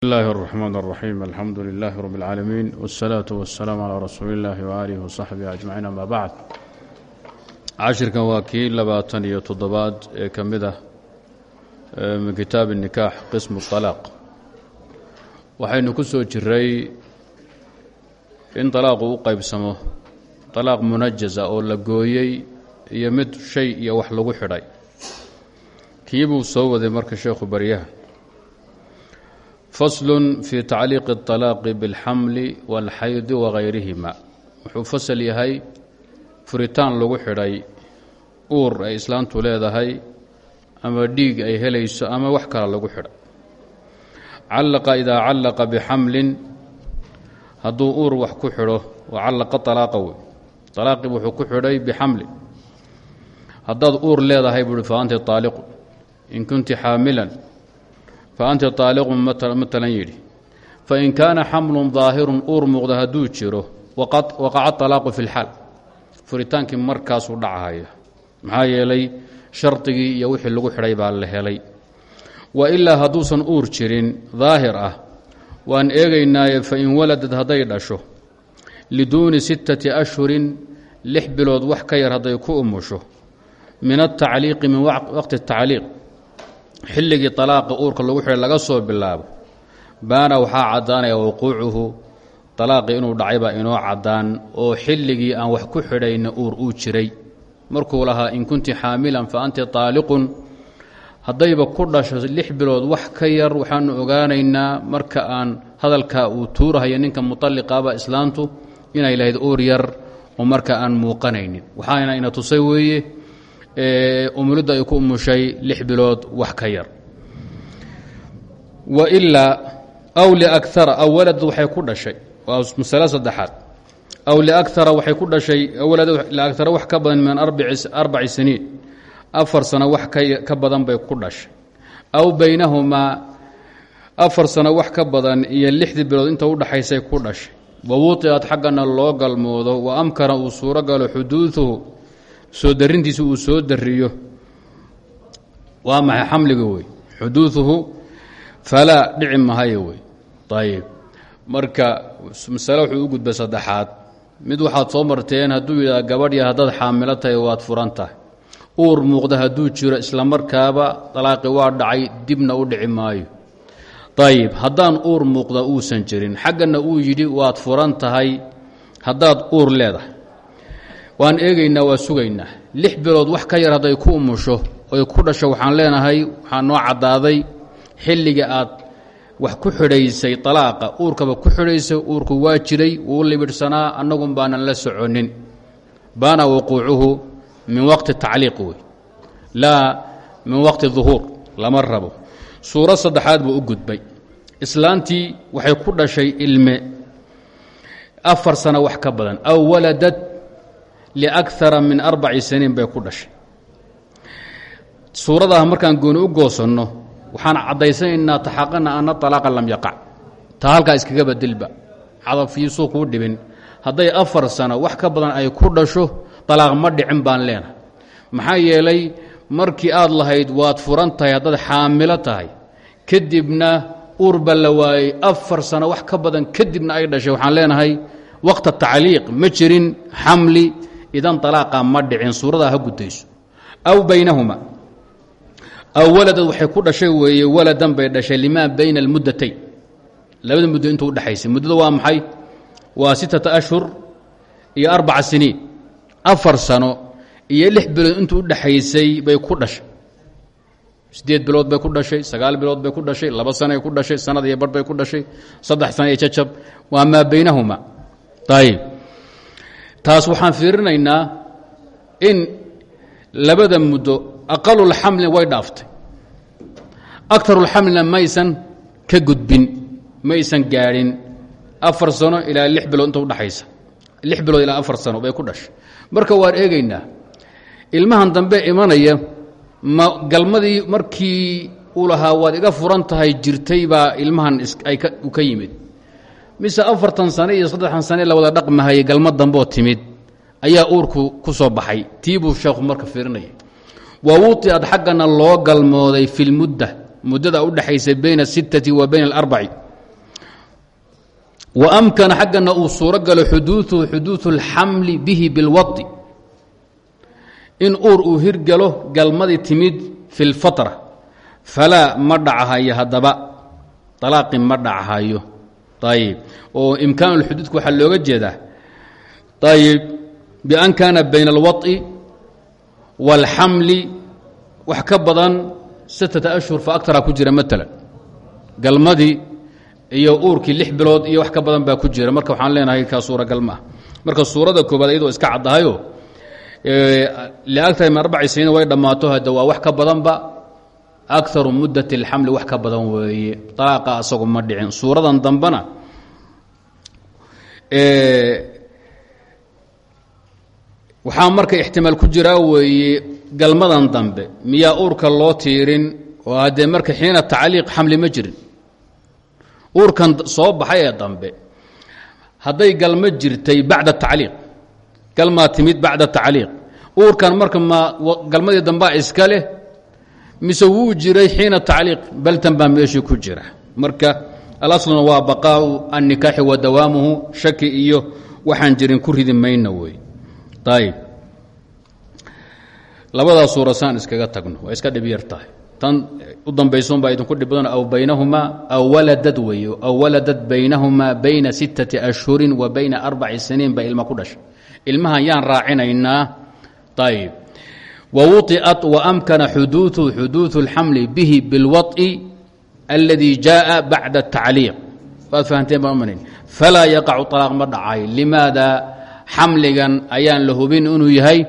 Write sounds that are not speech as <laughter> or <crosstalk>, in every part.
الله الرحمن الرحيم الحمد لله رب العالمين والصلاة والسلام على رsuuل الlahi وآله وصaxبه أجمعين أmا bعd cashirkan waa kii labaatan iyo toddobaad ee ka mid ah min kitaab النikaax qism الطلاaq waxaynu ku soo jiray in طalaaqu u qaybsamo طalaaq munajaza oo la gooyey iyo mid shay iyo wax lagu xidhay kii buu soo waday marka sheekhu baryaha fasl fi tacliiqi الطalaaqi bاlxamli wاlxaydi wagayrihima wuxuu fasal yahay furitaan lagu xidhay uur ay islaantu leedahay ama dhiig ay helayso ama wax kale lagu xidhay callaqa idaa callaqa bixamlin hadduu uur wax ku xidho waa callaqa طalaaqa wey طalaaqii wuxuu ku xidhay bixamlin haddaad uur leedahay buuhi fa anti طaaliqu in kunti xaamilan faanta taaliqun matalan yidhi fain kaana xamlun daahirun uur muuqda hadduu jiro waqaca alaaqu fi lxal furitaankii markaasuu dhacahaya maxaa yeelay shardigii iyo wixii lagu xidhay baa la helay wa ilaa hadduusan uur jirin daahir ah waan eegaynaaye fain waladad hadday dhasho liduuni sittati ashhurin lix bilood wax ka yar hadday ku umusho min atacliiqi min waqti tacliiq xilligii alaaqa uurka lagu xidhay laga soo bilaabo baana waxaa caddaanaya wuquucuhu alaaqii inuu dhacay baa inoo cadaan oo xilligii aan wax ku xidhayna uur uu jiray. Markuu lahaa in kunti xaamilan fa anti taaliqun haddayba ku dhasho lix bilood wax ka yar waxaanu ogaanaynaa marka aan hadalkaa uu tuurahayo ninka mutalliqaaba islaantu inay lahayd uur yar oo marka aan muuqanaynin. Waxaana ina tusay weeye umulidda ay ku umushay lix bilood wax ka yar. Wailaa aw liakara aw walad waxay ku dhashay waa masale saddexaad. Aw liakara waxay ku dhashay liakara wax ka badan min arbaci siniin. Afar sano wax ka badan bay ku dhashay. Aw baynahumaa afar sano wax ka badan iyo lixdii bilood inta u dhaxaysay ku dhashay. Wa wuطiat xaggana loo galmoodo wa amkana uu suuro galo xuduuduhu soo darintiisa uu soo dariyo. Waa maxay xamliga wey xuduuثuhu falaa dhici mahayo wey ayib marka masale wuxuu u gudbay saddexaad. Mid waxaad soo marteen hadduu yidhaha gabadhya haddaad xaamilo tahay waad furan tahay. Uur muuqda hadduu jiro isla markaaba dalaaqi waa dhacay dibna u dhici maayo. Ayib haddaan uur muuqda uusan jirin xaggana uu yidhi waad furan tahay haddaad uur leedahay waan eegaynaa waa sugaynaa. Lix bilood wax ka yar hadday ku umusho oy ku dhasho waxaan leenahay waxaa noo caddaaday xilliga aad wax ku xidhaysay talaaqa uurkaba ku xidhaysay uurku waa jiray wuu libidhsanaa annagun baanan la soconin. Baana wuquucuhu min waqti tacliiq wey. Laa min waqti duhuur lama rabo. Suuro saddexaad buu u gudbay. Islaantii waxay ku dhashay ilme. Afar sano wax ka badan. Aw waladad liakara min arbaci saniin bay ku dhashay. Suuradaha markaan gooni u goosanno waxaan caddaysanaynaa taxaqana ana alaaqa lam yaqac taa halkaa iskaga badilba cadafiisuu kuu dhibin. Hadday afar sano wax ka badan ay ku dhasho alaaq ma dhicin baan leenahay maxaa yeelay markii aad lahayd waad furan tahay haddaad xaamilo tahay kadibna uurba la waayey afar sano wax ka badan kadibna ay dhashay. Waxaan leenahay waqta tacliiq ma jirin xamli idan alaaqa ma dhicin suuradaa ha gudayso aw baynahuma. Aw waladad waxay ku dhashay weeye waladan bay dhashay limaa bayna almuddatayn labada muddo intuu udhexaysay muddada waa maxay? Waa sittata ashhur iyo arbaca siniin. Afar sano iyo lix bilood intuu udhexaysay bay ku dhashay. Siddeed bilood bay ku dhashay sagaal bilood bay ku dhashay laba sanoay ku dhashay sanad iyo bar bay ku dhashay saddex sano iyo jajab. Waa maa baynahuma. Ayib taas waxaan fiirinaynaa in labada muddo aqalulxamlin way dhaaftay. Akarulxamlina maysan ka gudbin maysan gaadhin. Afar sano ilaa lix bilood inta udhaxaysa lix bilood ilaa afar sano bay ku dhashay. Marka waan eegaynaa ilmahan dambe imanaya ma galmadii markii uu lahaa waad iga furan tahay jirtay baa ilmahan u ka yimid mise afartan sane iyo saddexan sane la wada dhaqmahayay galma damboo timid ayaa uurku ku soo baxay. Tiibuu sheekhu marka fiirinaya wa wudiad xaggana loo galmooday fi lmudda muddada u dhexaysa bayna asittati wa bayna alarbaci wa amkana xaggana uu suuro galo xuduuuhu xuduudu alxamli bihi bilwadi in uur uu hirgalo galmadii timid fi lfatra falaa ma dhacahaya hadaba alaaqi ma dhachayo ayib oo imkaan اlxuduudka waxaa looga jeedaa ayib bian kaana bayna اlwaطi wاlxamli wax ka badan sittata ashhur fa agtara ku jira maalan galmadii iyo uurkii lix bilood iyo wax ka badan baa ku jira marka waxaan leenahay kaa suuragal ma ah marka suurada koobaad iyadoo iska caddahayo liagtar min arbaci siniin way dhammaato hadda waa wax ka badanba akaru muddat اlxamli wax ka badan weeye alaaqa asagu ma dhicin suuradan dambena waxaa marka ixtimaal ku jiraa weeye galmadan dambe miyaa uurka loo tiirin oo haddee marka xiina tacliiq xamli ma jirin uurkan soo baxay ee dambe hadday galmo jirtay bacda tacliiq galmaa timid bacda tacliiq uurkan marka ma galmadii dambaa iska leh mise wuu jiray xiina tacliiq baltan baa meeshii ku jira. Marka alasluna waa baqaau annikaaxi wa dawaamuhu shaki iyo waxaan jirin ku ridi mayna wey. Ayib labadaa iskaga tagno waa iska dhib yar tahay. Tan u dambaysunbaa idinku dhib badan aw baynahumaa aw waladad weeye aw waladad baynahumaa bayna sittati ashhurin wa bayna arbaci siniin baa ilma ku dhashay. Yaan raacinaynaa. Ayib wawuطiat waamkana xuduuثu xuduuثu اlxamli bihi biاlwaط'i اladii jaءa bacda الtacliiq waad fahanteen baan umanayn falaa yaqacu طalaaq ma dhacay limaada xamligan ayaan la hubin inuu yahay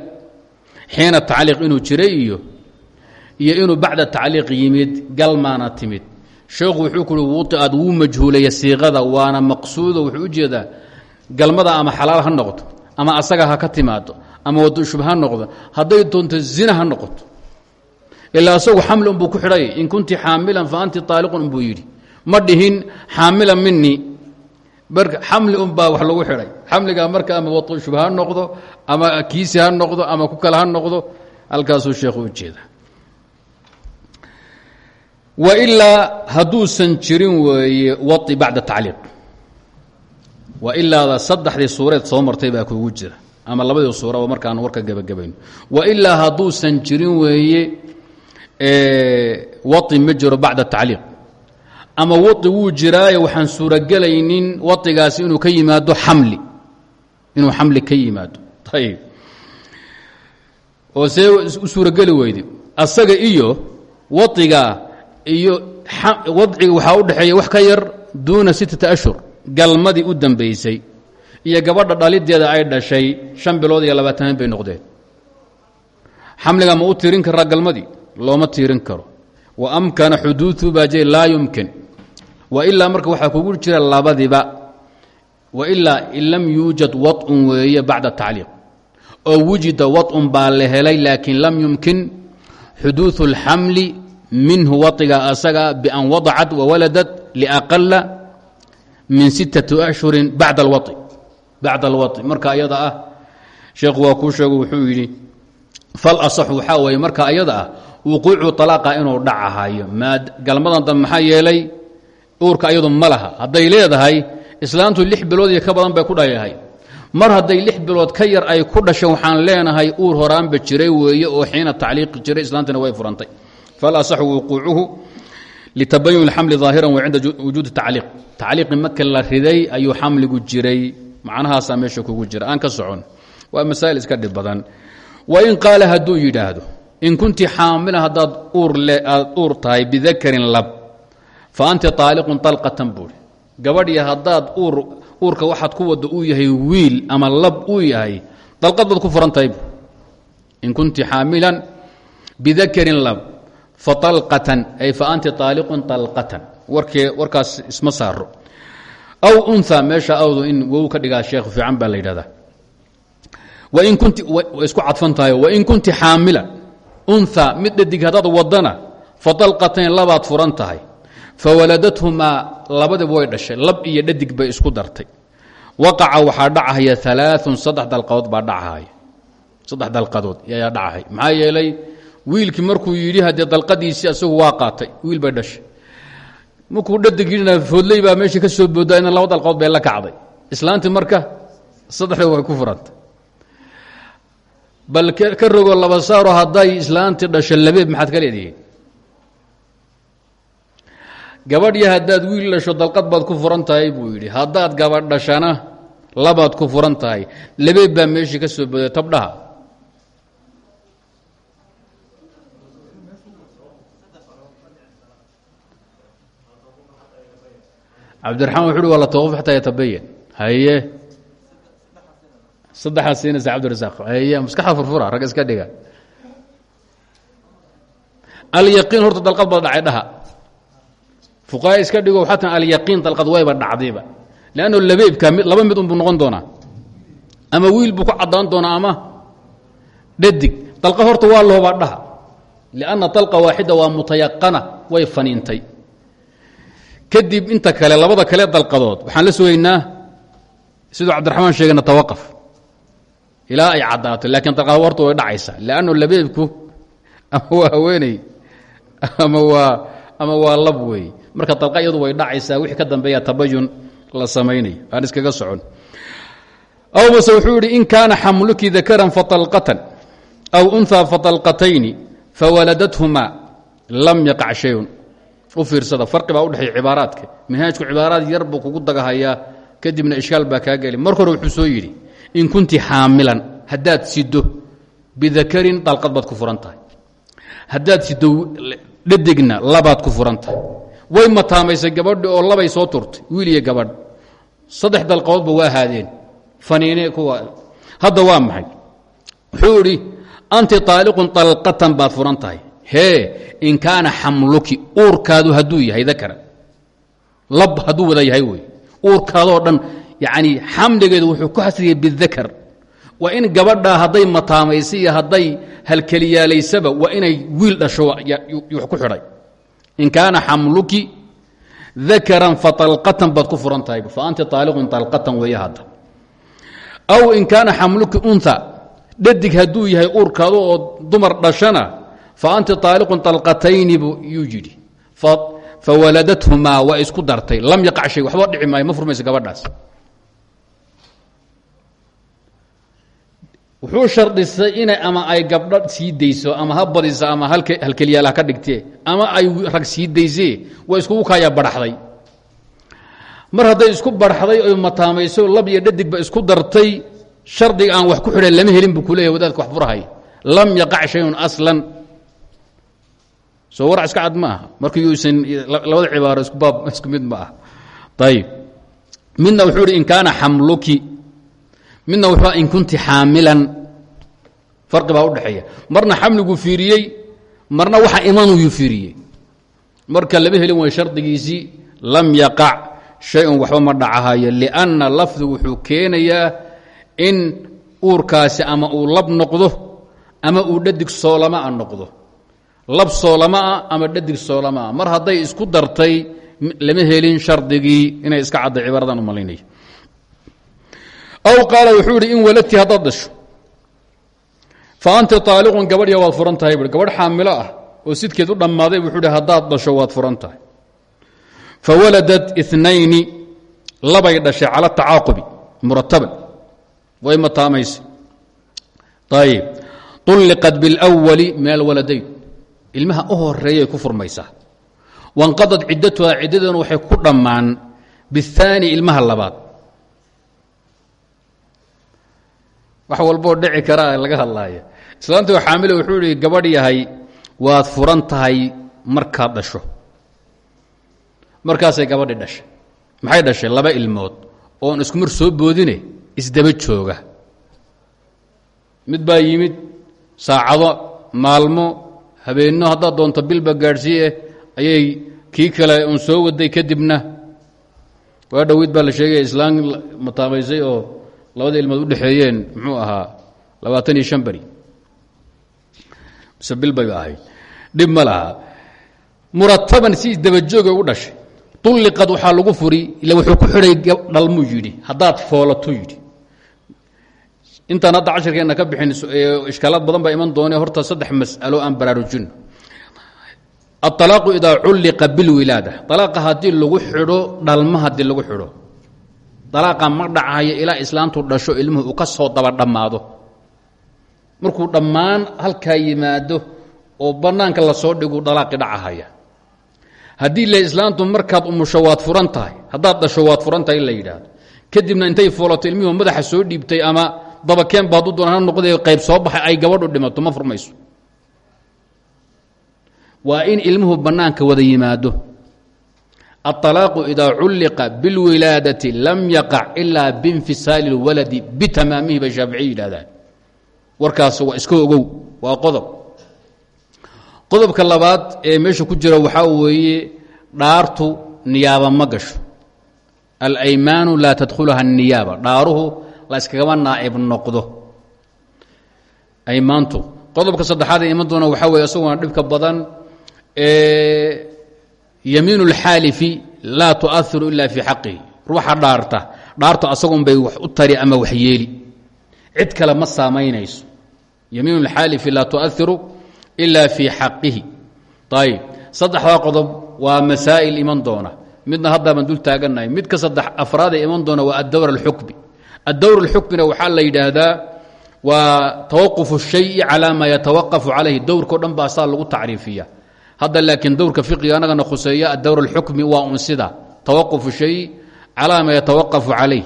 xiina tacliiq inuu jiray iyo iyo inuu bacda tacliiq yimid galmaana timid sheekhu wuxuu ku uhi wuطiad wuu majhuulaya siiqada waana maqsuudo wuxuu u jeedaa galmada ama xalaal ha noqoto ama asaga ha ka timaado ama shub ha noqdo hadday doonto zina ha noqoto. Ilaa asagu xamli unbuu ku xidhay in kunti xaamilan fa anti taaliqun unbuu yidhi. Ma dhihin xaamilan mini xamli unbaa wax lagu xidhay. Xamligaa marka ama wadu shub noqdo ama kiisi ha noqdo ama ku kale ha noqdo halkaasuu sheekhu u jeeda wailaa hadduusan jirin weeye wai bacda tacliiq. Wailaada saddexdii suureed soo martay baa jira ama labadii suuraba markaan warka gebagabayno wailaa hadduusan jirin weeye wai ma jiro bacda tacliiq. Ama wai wuu jiraaye waxaan suurogelaynin waigaasi inuu ka yimaado xamli. Inuu xamli ka yimaado. Ayib oo see u suurogeli weyde. Asaga iyo waiga iyo wadciga waxaa u dhexeeya wax ka yar duuna sittata ashhur. Galmadii u dambaysay iyo gabadha dhalideeda ay dhashay shan bilood iyo labaatan bay noqdeen xamliga ma u tiirin karaa galmadii looma tiirin karo wa amkana xuduuثu baa jira laa yumkin wa ilaa marka waxaa kugu jira labadiba wa ilaa in lam yuujad waطun weeye bacda tacliiq oo wujida waطun baa la helay laakiin lam yumkin xuduuثu اlxamli minhu waiga asaga bian wadacat wawaladat liaqala min sittati ashhurin bacda alwai bacda alwai marka ayada ah sheekhu waa kuu sheegu wuxuu yidhi fal asaxu waxaa weeye marka ayada ah wuquucu alaaqa inuu dhacahayo maa galmadan dambe maxaa yeelay uurka ayadu ma laha. Leedahay islaantu lix bilood iyo ka badan bay ku dhayahay. Mar hadday lix bilood ka yar ay ku dhashay waxaan leenahay uur horaanba jiray weeye oo xiina tacliiqi jiray islaantina way furantay. Falasaxu wuquucuhu litabayun xamli ظaahiran wa cinda wujuudi tacliiq. Tacliiqi marka la riday ayuu xamligu jiray macnahaasaa meesha kugu jira aan ka socon waa masaa'il iska dhib badan wain qaala hadduu yidhaahdo in kunti xaamila haddaad aad uur tahay bidakarin lab fa anti طaaliqun طalqatan buuri gabadhya haddaad uurka waxaad ku wadda uu yahay wiil ama lab uu yahay dalqad baad ku furan tahay in kunti xaamilan bidakarin lab faطalqatan ay fa anti طaaliqun طalqatan warkee warkaas isma saaro aw unha meesha awdu in wow ka dhigaa sheekh fiican baa la yidhahdaa. Wain kunti isku cadfan tahay wain kunti xaamilan unha mid dhadig haddaad wadana faطalqatayn labaad furan tahay. Fawaladathumaa labadiba way dhashay lab iyo dhadig bay isku dartay. Waqaca waxaa dhacahaya alaaثun saddex dalqadood baa dhacahaya. Saddex dalqadood ayaa dhacahay maxaa yeelay wiilkii markuu yidhi haddee dalqadiisii isagu waa qaatay wiil bay dhashay markuu dhadigina foodley baa meeshii ka soo boodaa ina laba dalqood bay la kacday. Islaantii marka saddexda way ku furanta bal ka rogo laba saaro hadday islaantii dhasho labeeb maxaad ka leedihiin gabadhya haddaad wiil dhasho dalqad baad ku furan tahay buu yidhi. Haddaad gabadh dhashana labaad ku furan tahay labeeb baa meeshii ka soo booday tabdhaha cabdiraxmaan wuxu uhi waa la tawquf xataa yatabayan haye saddexaad siinaysa cabdirasaaq haye maskaxda furfura rag iska dhiga. Alyaqiin horta dalqad baa dhacay dhaha. Fuqaha iska dhigo waxaa tan alyaqiin dalqad wayba dhacdayba. Leanno labeebka laba mid unbuu noqon doonaa. Ama wiil buu ku caddaan doonaa ama dhadig. Dalqa horta waa lahobaa dhaha. Lianna dalqa waaxida waa mutayaqana way faniintay kadib inta kale labada kale dalqadood waxaan la sugaynaa siduu cabdiraxmaan sheegayna tawaqaf. Ilaa ay caddaato laakiin dalqad horta way dhacaysa leanno labeebku ama waa haweeney ama waa ama waa lab weey. Marka dalqa iyadu way dhacaysaa wixii ka dambeeya tabayun la samaynayo aan iskaga socon. Aw mase wuxuu yidhi in kaana xamluki dakaran faطalqatan aw unhaa faطalqatayni fawaladathuma lam yaqac shayun u fiirsada. Farqi baa udhexeeya cibaaraadka. Minhaajku cibaaraad yar buu kugu dagahayaa kadibna ishkaal baa kaa geli. Marka hore wuxuu soo yidhi in kunti xaamilan haddaad sido bidakarin dalqad baad ku furan tahay. Haddaad sido dhadigna labaad ku furan tahay. Way mataamaysay gabadhi oo labay soo turtay wiil iyo gabadh. Saddex dalqadoodba waa haadeen. Faniine kuwa hadda waa maxay? Wuxuu idhi anti taaliqun dalqatan baad furan tahay hee in kaana xamluki uurkaadu hadduu yahay dakara. Lab hadduu wada yahay wey uurkaadoo dhan yacni xamligeedu wuxuu ku xasriyay bidakar waa in gabadhaa hadday mataamaysay iyo hadday halkeliyaalaysaba waa inay wiil dhasho wax ku xidhay. In kaana xamluki dakaran faطalqatan baad ku furan tahay fa anti taaliqun طalqatan weeye hadda. Aw in kaana xamluki unha dhadig hadduu yahay uurkaadu oo dumar dhashana fa anti طaaliqun طalqatayni buu yuu yidhi. Fawaladadhumaa waa isku dartay. Lam yaqac shay waxba dhici maayo ma furmayso gabadhaas. Wuxuu shardisay inay ama ay gabdho sii dayso ama ha badiso ama halkelyaal ha ka dhigtee ama ay rag sii daysee waa iskugu kaayaa badhaxday mar hadday isku badhaxday oy mataamayso lab iyo dhadigba isku dartay shardiga aan wax ku xidhan lama helin buu kuleeyahy wadaadka wax furahay. Lam yaqac shayun aslan soo warac iska cad ma aha marka yuusan labada cibaaro isku baab isku mid ma ah ayib midna wuxuu in kaana xamluki. Midna wuxuu in kunti xaamilan. Farqi baa udhexeeya marna xamliguu fiiriyey marna waxa imanuyuu fiiriyey. Marka lama helin way shardigiisii lam yaqac shay-un waxba ma dhacahayo lianna lafdigu wuxuu keenayaa in uurkaasi ama uu lab noqdo ama uu dhadig soolamaa noqdo lab soolamaa ama dhadig soolamaa mar hadday isku dartay lama helin shardigii inay iska cadday cibaaradan u malaynay aw qaala wuxuu idhi in waladti haddaad fa anti taaliqun gabadhya waad furan tahay. Bu gabadh ah oo sidkeed u dhammaaday wuxuu hi haddaad dhasho waad furan fa waladat inayni labay dhashay cala tacaaqubi murataban. Way mataamaysa. Ayib ulliqat biاlأwali min alwaladayn ilmaha u horeeyay ku furmaysaa wanqadad ciddatuha ciddadeenu waxay ku dhammaan biاthaani ilmaha labaad. Wax walboo dhici karaa laga hadlaaya islaantii oo xaamile wuxuu ihi gabadh yahay waad furan tahay markaad dhasho. Markaasay gabadhi dhashay. Maxay dhashay? Laba ilmood. Oon isku mar soo boodine isdaba jooga. Mid baa yimid saacado maalmo habeenno haddaad doonto bilba gaadhsiiye ayay kii kale uun soo waday kadibna. Waa dhowiid baa la sheegaya islaan mataamaysay oo labada ilmood u dhexeeyeen muxuu ahaa labaatan iyo shan beri. Mise bil bay ahayd. Dhib ma laha. Murataban si isdabajooga u dhashay. Ulliqad waxaa lagu furi ila wuxuu ku xidhay dhalmuu yidhi. Haddaad foolato yidhi intaan hadda cashirkeenna ka bixin ishkaalaad badan baa iman doone horta saddex mas'alo aan baraarujino aalaaqu idaa culliqa bilwilaada. Alaaqa haddii lagu xidho dhalma haddii lagu xidho. Alaaqa ma dhacayo ilaa islaantu dhasho ilmuhu uu ka soo daba dhammaado markuu dhammaan halkaa yimaado oo bannaanka la soo dhigu dhalaaqi dhacahaya. Haddii la islaantu markaad umusho waad furan tahay haddaad la yidhaahdo. Kadibna intay foolato ilmihuu madaxa soo dhiibtay ama dabakeen ba hadduu doona ha noqday qayb soo baxay ay gabadhu dhimato ma furmayso waa in ilmuhu bannaanka wada yimaado aلطalaaqu idaa culliqa biاlwilaadati lam yaqac ilaa biinfisaali اlwaladi bitamaamihi bay shaaficiy yidhahdaan warkaas waa iska ogow waa qodob qodobka labaad ee meesha ku jira waxaa weeye dhaartu niyaaba ma gasho alaymaanu laa tadkhuluha الniyaaba dhaaruhu la iskagama naa'ib noqdo aymaantu qodobka saddexaad ee iman doona waxaa weeye isaguna dhibka badan yamiin اlxaalifi laa tuahiru ila fii xaqihi ruuxa dhaarta dhaartu asagun bay wax u tari ama wax yeeli cid kale ma saamaynayso yamiin اlxaalifi laa tuahiru ila fii xaqihi ayb saddexdaa qodob waa masaa'il iman doona midna haddaaban dul taagannahay midka saddex afraad ee iman doona waa addowr اlxukmi addowr اlxukmina waxaa la yidhaahdaa waa tawaquf الshayi calaa maa yatawaqafu calayhi dowrkao dhan baa saa lagu tacriifiya hadda laakiin dowrka fiqiga anagana khuseeya adowr اlxukmi waa un sida tawaqufu shay calaa maa yatawaqafu calayh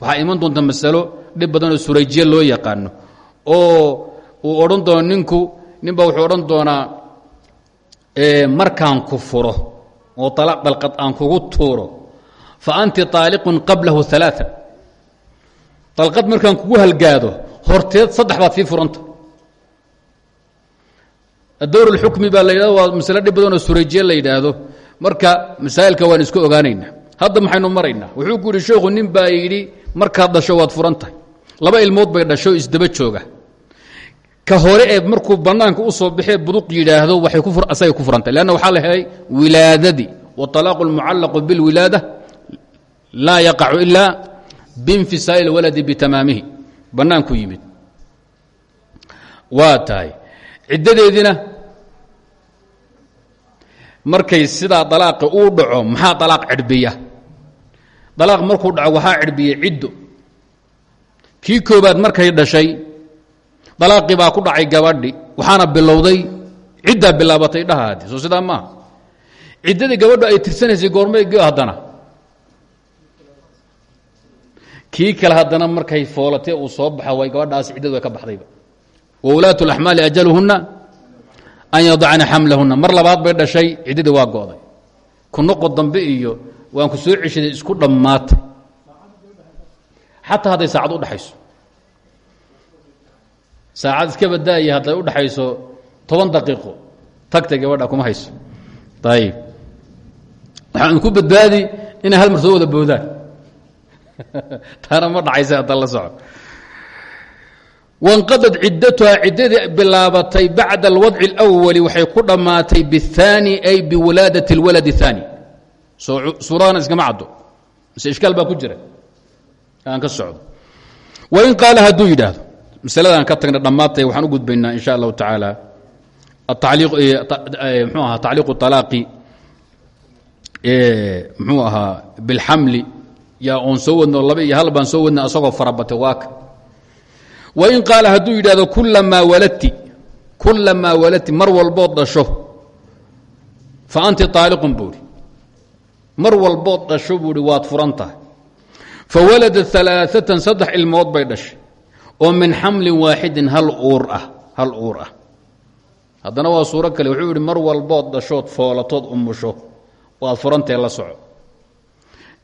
waxaa iman doonta masalo dhib badanoo surayjiye loo yaqaano oo uu odhan doono ninku ninba wuxuu odhan doonaa markaan ku furo oo alaaq dalqad aan kugu tuuro fa anti طaaliqun qablahu ثalaaثa dalqad markaan kugu halgaado horteed saddex baad sii furanta adowr اlxukmi baa la yidhahdo waa masale dhib badanoo surayjiye la yidhaahdo marka masaa'ilka waan iska ogaanaynaa hadda maxaynu maraynaa wuxuu ku yidhi sheekhu nin baa yidhi markaad dhasho waad furan tahay laba ilmood bay dhasho isdaba jooga ka hore ee markuu bannaanka u soo baxee buduq yidhaahdo waxay asagay ku furantay leanna waxaa la helay wilaadadii waطalaaqu اlmucallaqu biاlwilaada laa yaqacu ila biinfisaali اlwaladi bitamaamihi. Bannaanku yimid. Waa tahay. Ciddadeediina markay sidaa dalaaqa uu dhaco maxaa dalaaq cidhbiya? Dalaaq markuu dhaco waxaa cidhbiya ciddo. Kii koobaad markay dhashay dalaaqii baa ku dhacay gabadhi waxaana bilowday ciddaa bilaabatay dhahaadi. Soo sidaa maaha. Ciddadii gabadhu ay tirsanaysay goormay haddana kii kale haddana markay foolatee uu soo baxa way gabadhaas ciddadu way ka baxdayba. Wulaatu اlaxmaali ajaluhunna an yadacna xamlahunna mar labaad bay dhashay ciddadii waa go'day. Ku noqo dambe iyo waan ku soo ceshaday isku dhammaatay. Xataa hadday saacad udhaxayso saacad iska badaaya hadday udhaxayso toban daqiiqo tagta gabadha kuma hayso. Ayib waxaan ku badbaadi inay hal mar soo wada boodaan <laughs> taana ma dhacaysa hadda la soco wanqadad ciddatuhaa ciddadii bilaabatay bacda alwadci اlأwali waxay ku dhammaatay biاthaani ay biwilaadat اlwalad الثaani suuradana iskama caddo mise ishkaal baa ku jira aan ka socdo wain qaala hadduu yidhaahdo masaladaan ka tagna dhammaatay waxaan u gudbaynaa in sha allahu tacaala mxuu ahaa tacliiqu طalaaqi mxuu ahaa bilxamli yaa oon soo wadno laba iyo hal baan soo wadna asagoo farabatay waaka wain qaala hadduu yidhahdo kulamaa waladti kulamaa waladti mar walbood dhasho. Fa anti طaaliqun buuhi mar walbood dhasho buuhi waad furan tahay. Fawaladat alaaثatan saddex ilmood bay dhashay. Oo min xamlin waaxidin hal uur ah hal uur ah. Haddana waa suuro kale wuxuu mar walbood dhashood foolatood umusho waad furantae la soco.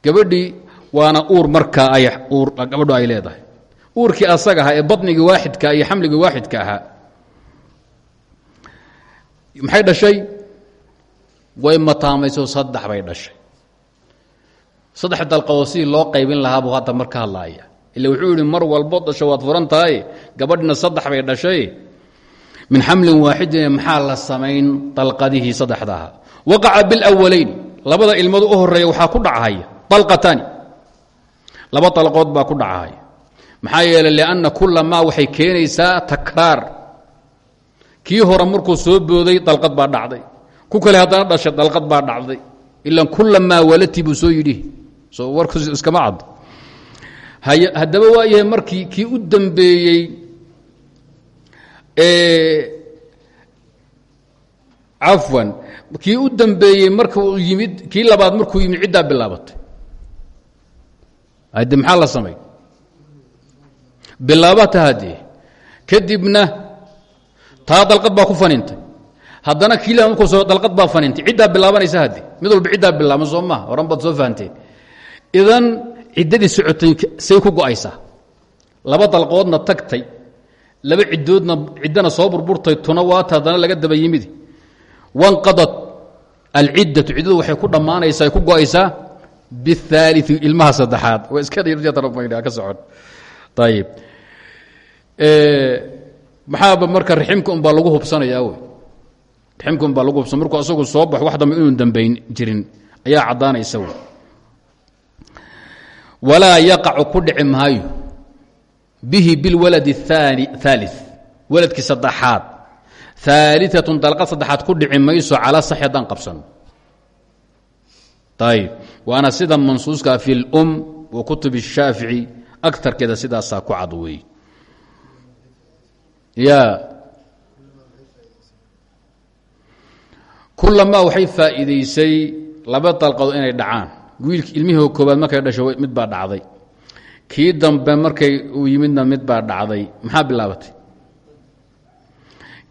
Gabadhii waana uur markaa ay uur gabadhu ay leedahay. Uurkii asaga ahaa ee badnigii waaxidka iyo xamligii waaxidka ahaa. Maxay dhashay? Way mataamayso saddex bay dhashay. Saddex dalqadood sidii loo qaybin lahaa buu hadda mar ka hadlaaya wuxuu yidhi mar walbood dhasho waad furan tahay saddex bay dhashay. Min xamlin waaxidin maxaa la samayn dalqadihii saddexda ahaa? Waqaca bilawalayn labada ilmadu u horreeya waxaa ku dhachaya dalqataani laba dalqood baa ku dhachaya maxaa yeeley lianna kula maa waxay keenaysaa takraar. Kii hore markuu soo booday dalqad baa dhacday. Ku kale haddana dhashay dalqad baa dhacday. Ilan kulamaa walati buu soo yidhi. Soo warku iskama caddo. Haddaba waa yahay markii kii u dambeeyey cafwan kii u dambeeyey markuu yimid kii labaad markuu yimid ciddaa bilaabatay hade maxaa la samay bilaabata haddee kadibna taa dalqad baa ku fanintay haddana kii la markuu soo dalqad baa fanintay ciddaa bilaabanaysa hadde mid walba ciddaa bilaaban soo maha horan baad soo fahanteen idan ciddadii socotay say ku go'aysaa laba dalqoodna tagtay. Laba ciddoodna ciddana soo burburtay. Tuna waata haddana laga daba yimid wanqadat alciddatu. Ciddadu waxay ku dhammaanaysaa ay ku go'aysaa biاhaaliثi ilmaha saddexaad waa iska ka socon ayib maxaaba marka raximka un baa lagu hubsanayaa wey raximka un baa lagu hubsan markuu asagu soo baxo wax dambe inuu dambayn jirin ayaa caddaanaysa wey walaa yaqacu ku dhici maayo bihi bilwalad الثaaliث waladkii saddexaad ثaaliثaة dalqad saddexaad ku dhici mayso calaa sax haddaan qabsano ayb waana sida mansuuska fi اlum wa kutub الshaafici agarkeeda sidaasaa ku cad wey ya kulamaa waxay faa'iidaysay laba dalqado inay dhacaan wiilk ilmihii koobaad markay dhasho mid baa dhacday kii dambe markay uu yimidna mid baa dhacday maxaa bilaabatay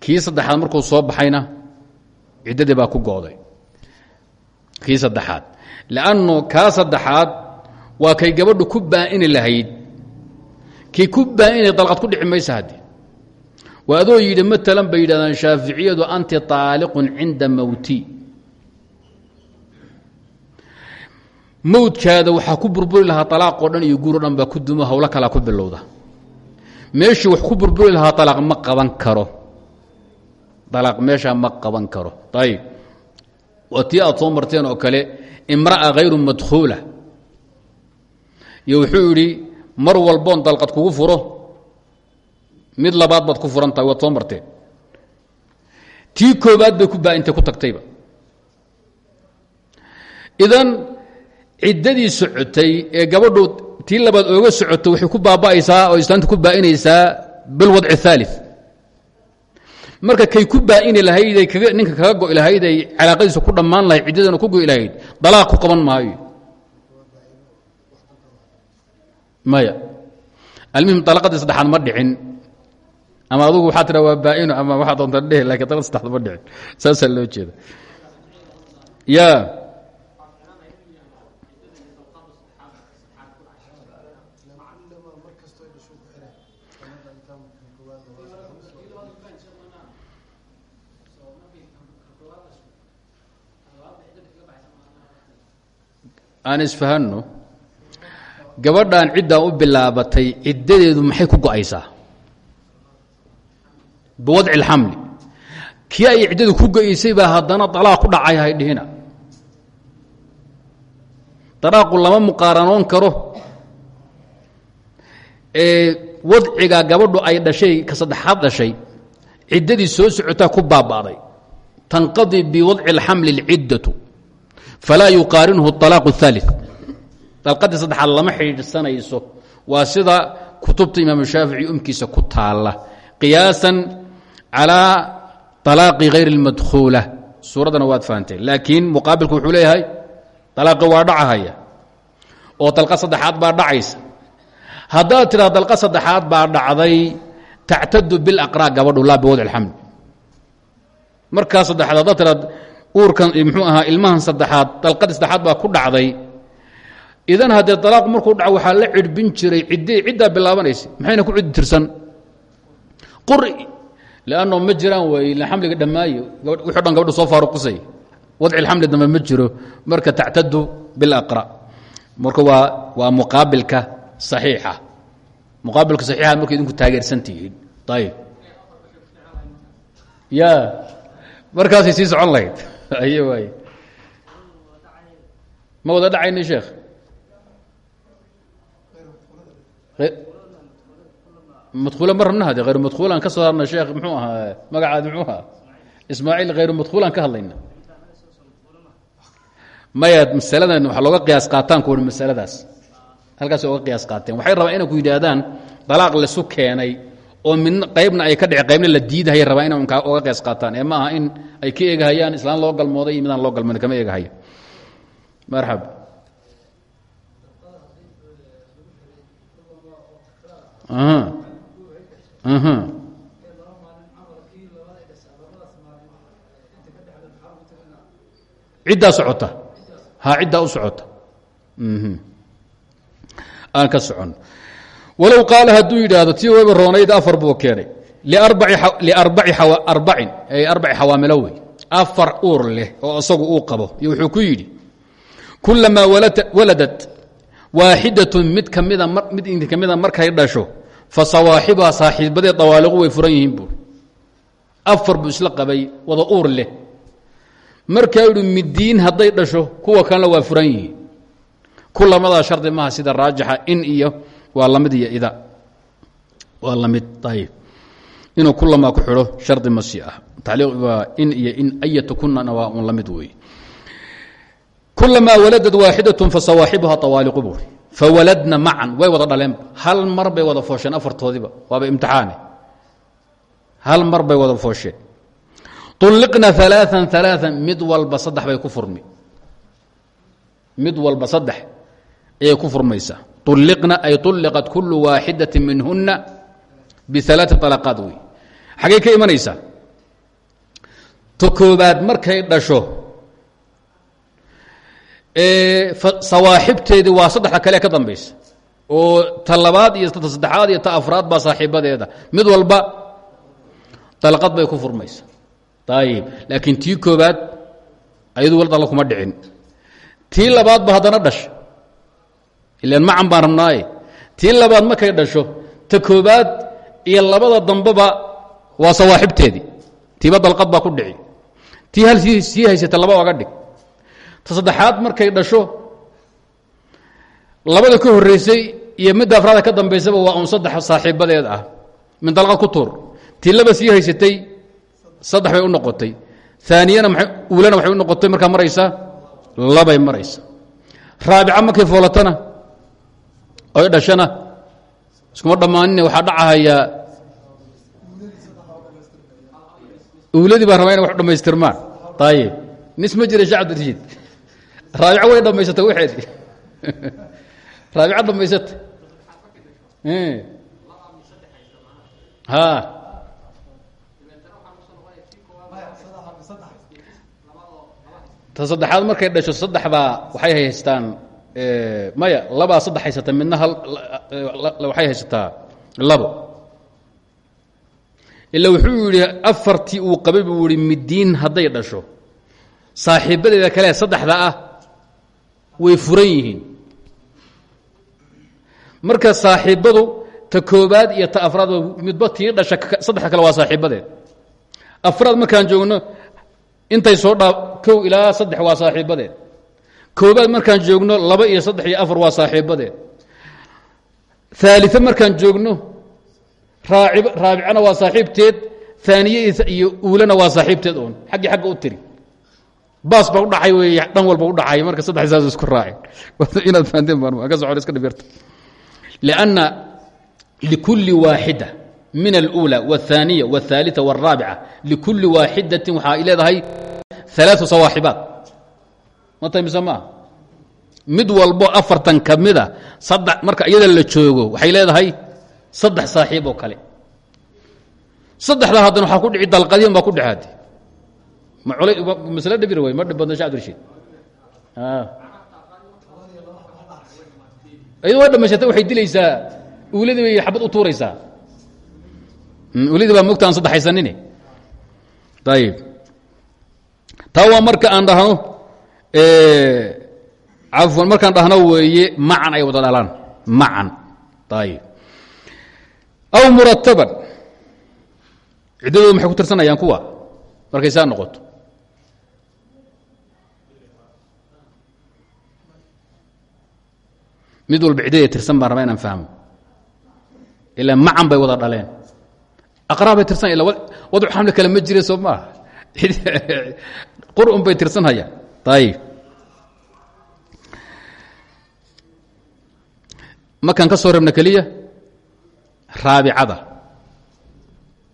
kii saddexaad markuu soo baxayna ciddadii baa ku go'day kii saddexaad lannu kaa saddexaad waa kay gabadhu ku baa'ini lahayd kii ku baa'inay dalqad ku dhici maysa hadde waa adoo yidhi maalan bay yidhahdaan shaaficiyadu anti طaaliqun cinda mowti mawdkaada waxaa ku burburi lahaa alaaqoo dhan iyo guuro dhan baa ku dumo hawlo kalaa ku bilowda meeshii wax ku burburi lahaa alaaq ma qaban karo alaaq meeshaa ma qaban karo ayib waa tii aad soo marteen oo kale imra'a hayru madkhuula. Iyo wuxuu yidhi mar walboon dalqad kugu furo mid labaad baad ku furan tahay waad soo marteen. Tii koobaad bay ku baaintay ku tagtayba. Idan ciddadii socotay ee gabadhu tii labaad ooga socoto waxay ku baaba'aysaa oo islaanta ku baa'inaysaa bilwadci aali marka kay ku baa'ini lahayd ninka kaga go'i lahayd ay calaaqadiisa ku dhammaan lahayd ciddadana ku go'i lahayd dalaaq ku qaban maayo. Maya. Almuhim dalaqadii saddexaad ma dhicin. Ama adugu waxaa tiraa waa baa'ino ama waxaa doonta dhehe laakiin dalaqad saddexaad ma dhicin. Saasaa loo jeeda. Ya aan isfahanno gabadhan ciddan u bilaabatay ciddadeedu maxay ku go'aysaa biwadci اlxamli kii ay ciddadu ku go'aysay baa haddana dalaaq ku dhacay hay dhihina dalaaqu lama muqaaranoon karo ee wadciga gabadhu ay dhashay ka saddexaad dhashay ciddadii soo socotaa ku baaba'day tanqadii biwadci اlxamli اlciddatu falaa yuqaarinhu اطalaaq الثaaliث dalqadii saddexaad lama xidhiidhsanayso waa sida kutubta imaam shaafici umkiisa ku taalla qiyaasan calىa طalaaqi hayr اlmadkhuula suuraddana waad fahanteen laakiin muqaabilku wuxuu leeyahay alaaqi waa dhacahaya oo dalqad saddexaad baa dhacaysa haddaad tidhah dalqad saddexaad baa dhacday tactadu bilaqraa gabadhu laa biwadc اlxamd markaa saddexaad haddaad tidhah uurkan muxuu ahaa ilmahan saddexaad dalqadii saddexaad baa ku dhacday. Idan haddee dalaaqu markuu dhaco waxaa la cidhbin jiray cidd ciddaa bilaabanaysa maxayna ku cidi tirsan? Quri lanno ma jiraan wey xamliga dhammaayo wixo dhan gabadha soo faaruqisay wadci lxamli dambe ma jiro marka tactadu bilaqra. Marka waa waa muqaabilka saxiixa. Muqaabilka saxiixa marka idinku taageersan tihiin. Ayib ya markaasay sii socon lahayd <laughs> ay waay. Ma wada dhacayni sheekh? Madkuula ma rabna hade madkuulaan ka soo harna sheekh muxuu ahaa magacaadi muxuu ahaa? Ismaaciil hayru madkuulaan ka hadlayna. Mayaad masaladan waxa looga qiyaas qaataan kuwa masaladaas. Halkaas oga qiyaas qaateen. Waxay rabaan inay ku yidhaahdaan dalaaq lesu keenay oo midna qaybna ay ka dhici qaybna la diidahaya rabaa ina nkaa oga qiyaas qaataan. Ee ma aha in ay ka eegahayaan islaan loo galmooday iyo midaan loo galmooday kama eegahaya marxab ciddaa socota. Ha ciddaa u socota. Aan ka socon walow qaala hadduu yidhaahdo tii wayba roonayd afar buu keenay. Liarbaci ay arbaci xawaamilo wey. Afar uur leh oo isagu uu qabo iyo wuxuu ku yidhi kulamaa waladat waaxidatun mid kamida mid kamida markay dhasho fa sawaaxibuha saaxiibadeed dawaaliqu way furan yihiin buuri. Afar buu isla qabay wada uur leh. Markaa yihi midiin hadday dhasho kuwa kalena waa furan yihiin. Kulamadaa shardi maaha sida raajixa in iyo waa la mid iyo ida. Waa la mid ayb inuu kulamaa ku xidho shardi masi ah. Tacliiq waa in iyo in ayatu kunana waa un la mid weeye kulamaa waladad waaxidatun fasawaaxibuha awaaliqu buuri fawaladna macan way wada dhaleenba hal mar bay wada foosheen afartoodiiba waaba imtixaane. Hal mar bay wada foosheen ulliqna alaaan alaaan mid walba saddex bay ku furmi. Mid walba saddex ayay ku furmaysaa ulliqna ay ulliqat kulu waaxidati minhuna bialaai alaqaad wey xaggay ka imanaysaa ta koobaad markay dhasho sawaaxibteedii waa saddexda kale ka dambaysa oo ta labaad iyo ta saddexaad iyo ta afraad baa saaxiibadeeda mid walba dalqad bay ku furmaysa ayib laakiin tii koobaad ayadu wal dalla kuma dhicin tii labaadba haddana dhasha ilaan macan baan rabnaaye. Tii labaad markay dhasho ta koobaad iyo labada dambeba waa sawaaxibteedii tiiba dalqad baa ku dhici. Tii hal sii haysata laba oga dhig. Ta saddexaad markay dhasho labada ka horreysay iyo midda afraada ka dambaysaba waa un saddex saaxiibadeed ah. Min dalqad ku tuur. Tii laba sii haysatay saddex bay u noqotay. Aaniyana uulana waxay u noqotay markaa maraysaa labay maraysa. Raabica markay foolatana oy dhashana. Iskuma dhammaanine waxaa dhacahayaa uuladii baan rabaa ina wax u dhamaystirmaan ayib nis ma jira shacab rashid raabico way dhammaysata waxeedi raabico dhammaysata ha ta saddexaad markay dhasho saddexbaa waxay haystaan maya labaa saddex haysata midna hal waxay haysataa labo. Ila wuxuu yidhi afartii uu qabay buu yihi midiin hadday dhasho. Saaxiibadeeda kale saddexda ah way furan yihiin. Marka saaxiibadu ta koobaad iyo ta afraad midba tii dhasha saddexda kale waa saaxiibadeed afraad markaan joogno intay soo dhaa kow ilaa saddex waa saaxiibadeed koobaad markaan joogno laba iyo saddex iyo afar waa saaxiibadeed aalie markaan joogno raabicana waa saaxiibteed aaniye iyo uulana waa saaxiibteed oon xaggii agga u tiri baas baa udhaay wey dhan walba udhaay marka saddex saas isku raaceen <laughs> inaad fahanteen baan ka socon iska dhibirta lianna likulli waaxida min alأuulى wالثaaniya wالثaaliثa wالraabica likulli waaxidatin waxaa leedahay ثalaaثu sawaaxibaat maa mid walbo afartan ka mida saddex marka iyada la joogo waxay leedahay saddex saaxiib oo kale. Saddexdaa haddana waxaa ku dhici dalqadiin baa ku dhexaade ma masle dhibir wey ma dhib badna sheh abdirashiid iyado way dhamaysatay waxay dilaysaa uuladii bay xabad u tuuraysaa. Uuladii baa mogta aan saddexaysanine. Ayib taa waa marka aan dhahno cafwan markaan dhahno weeye macan ay wada dhalaan macan ayib aw murataban ciddadooda maxay ku tirsanayaan kuwa? Markay saa noqoto. Mid walba ciddada tirsan baan rabaa inaan fahmo. Ilaa macan bay wada dhaleen. Aqraabay tirsan ila wadcu xamli kale ma jire soo maaha <laughs> qur'un bay tirsan hayaan. Ayib makaan ka soo reebna keliya? Raabicada.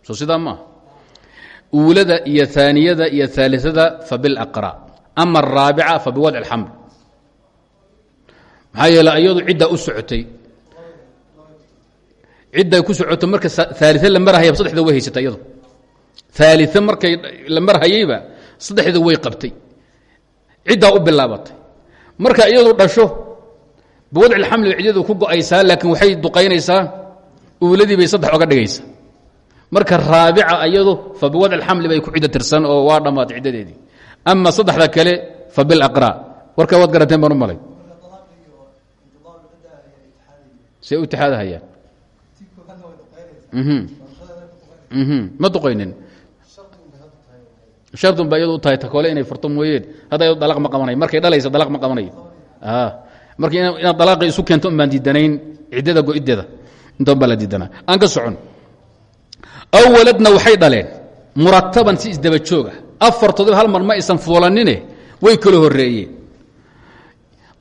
Soo sidaa maaha uulada iyo aaniyada iyo aaliada fabilaqra ama araabica fa biwadci اlxaml maxaa yeele iyadu ciddaa u socotay. Cidday ku socoto marka aalie la marhayaba saddexda way haysata iyadu aalie markay la marhayeyba saddexda way qabtay. Ciddaa u bilaabatay. Marka iyadu dhasho biwadci اlxamli ciddadu ku go'aysaa waxay duqaynaysaa uuladii bay saddex oga dhigaysa marka raabica iyadu fa biwadci اlxamli bay ku ciddo tirsan oo waa dhammaatay ciddadeedii ama saddexda kale fa bilaqra warkaa waad garateen baan u malay. Say u itixaadahayaan. Ma duqaynin. Shardun ba tahay takole inay furto mooyeen. Hadda iyado dalaq ma qabanayo markay dhalaysa dalaq ma qabanayo marka inaad dalaaqi isu keento un baan diidanayn ciddada go-ideeda intoon baa la aan ka socon. Aw waladna waxay dhaleen murataban si isdaba joog ah afartoodib hal mar ma aysan fuulanine way kala horeeyeen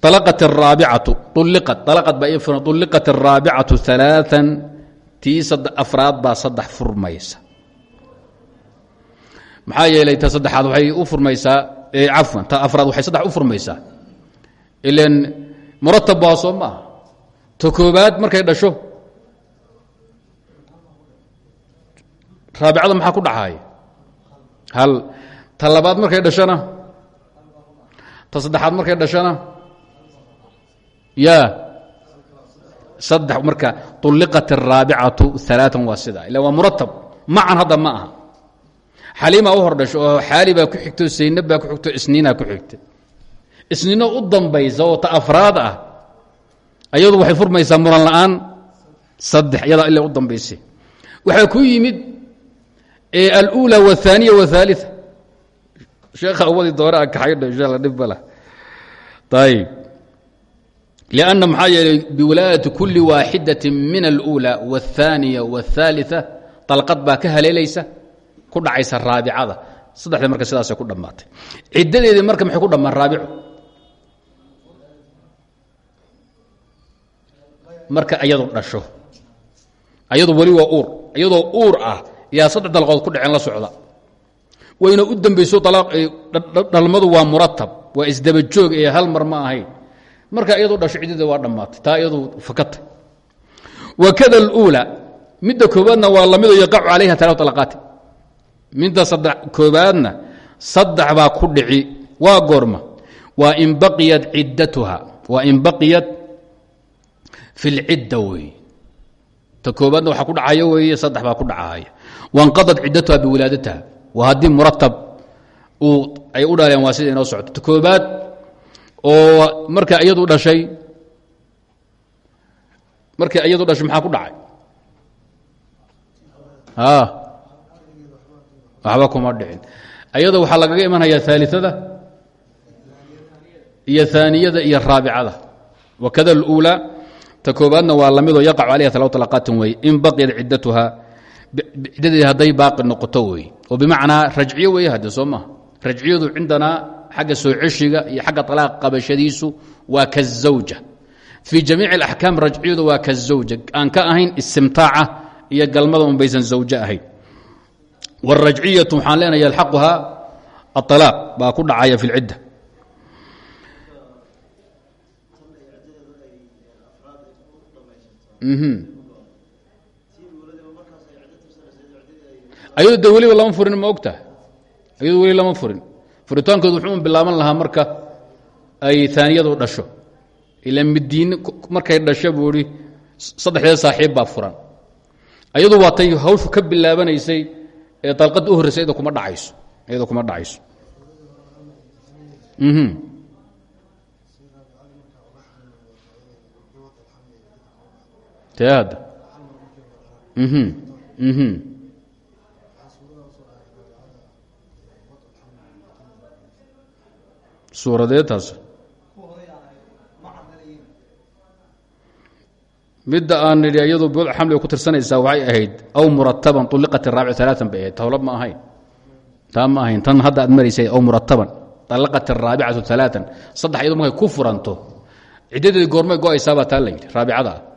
alaqat araabicatu uliqat alaqad baa ii furan uliqat araabicatu alaaan tii afraad baa saddex furmaysa. Maxaa yeelay ta saddexaad waxay u furmaysaa cafwan ta afraad waxay saddex u muratab waa soo maaha markay dhasho raabicada maxaa ku dhacaaya hal ta markay dhashona ta markay dhashona ya saddex marka uliqat araabicatu alaaan waa sida ila waa muratab macan hadda ma aha. Xaliimaa u oo xaali ku xigto saynab ku xigto isniinaa ku xigta isniino u dambaysa oo ta afraad ah ayadu waxay furmaysaa muran la'aan saddex iyadaa ila u dambaysa waxaa ku yimid alأulى wالثaaniya wالثaaliثa sheekha awadi doore a kaxaydho insha alla dhib bala ayb لأnna maxaa yeelay biwilaayati kuli waaxidaة min الأulى والثaaniya والثaaliثة dalqad baa ka haleelaysa ku dhacaysa raabicada saddexda marka sidaasay ku dhammaatay ciddadeedii marka maxay ku dhammaan raabicu Marka iyadu dhasho. Ayadu weli waa uur. Iyadoo uur ah yaa saddex dalqood ku dhaceen la socda. Wayna u dambayso dhalmadu waa muratab waa isdaba joog ee hal mar ma ahayn. Marka iyadu dhasho ciddada waa dhammaatay. Taa iyadu fakata wakada اluula midda koobaadna waa lamidoo yaqacu calayha talaa alaqaati midda saddex koobaadna saddex baa ku dhici waa goorma. Waa in baqiyat ciddatuha waa in baqiyat fi اlcidda wey ta koobaadna waxaa ku dhacaya weeye saddex baa ku dhacaya wanqadat ciddatuha biwilaadatiha waa haddii muratab uu ay u dhaleen waa sida inoo socto ta koobaad oo marka iyadu dhashay markay iyadu dhashay maxaa ku dhacay waxba kuma dhicin ayada waxaa lagaga imanhayaa aaliada iyo aaniyada iyo raabicada wakada اlأuulى ta koobaadna waa lamidoo yaac alayha talaaqaatan wey in baqiyad ciddatuha ciddadeedi hadday baaqi noqoto wey oo bimacnaa rajciyo wey hadde rajciyadu cindanaa xagga soo ceshiga iyo xagga alaaq qabashadiisu waa kazawja fii jamiici alaxkaam rajciyadu waa kazawja aan ka ahayn istimtaaca iyo galmada un baysan zawjo ahayn warajciyatu waxaan leenahay yalxaquha aalaaq baa ku dhacaya fi lcidda ayado de weliba lama furin ma ogtaha ayado weli lama furin. Furitaankoodu wuxuu bilaaban lahaa marka ay aaniyadu dhasho. Ila midiin markay dhasho buu i saddexdeed saaxiib baa furan. Ayadu waa tay hawshu ka bilaabanaysay ee dalqadda u horreysa iyada kuma dhacayso iyada kuma dhacayso hadda suuradee taas midda aan nidhi iyadu bud xamliga ku tirsanaysaa waxay ahayd aw murataban uliqat iraabic alaaan bay ahayd tawlab ma ahayn taa ma ahayn tan hadda aad maraysay aw murataban alaqat araabicatu alaaan saddex iyadu markay ku furanto ciddadeedi goormay go'aysaabaa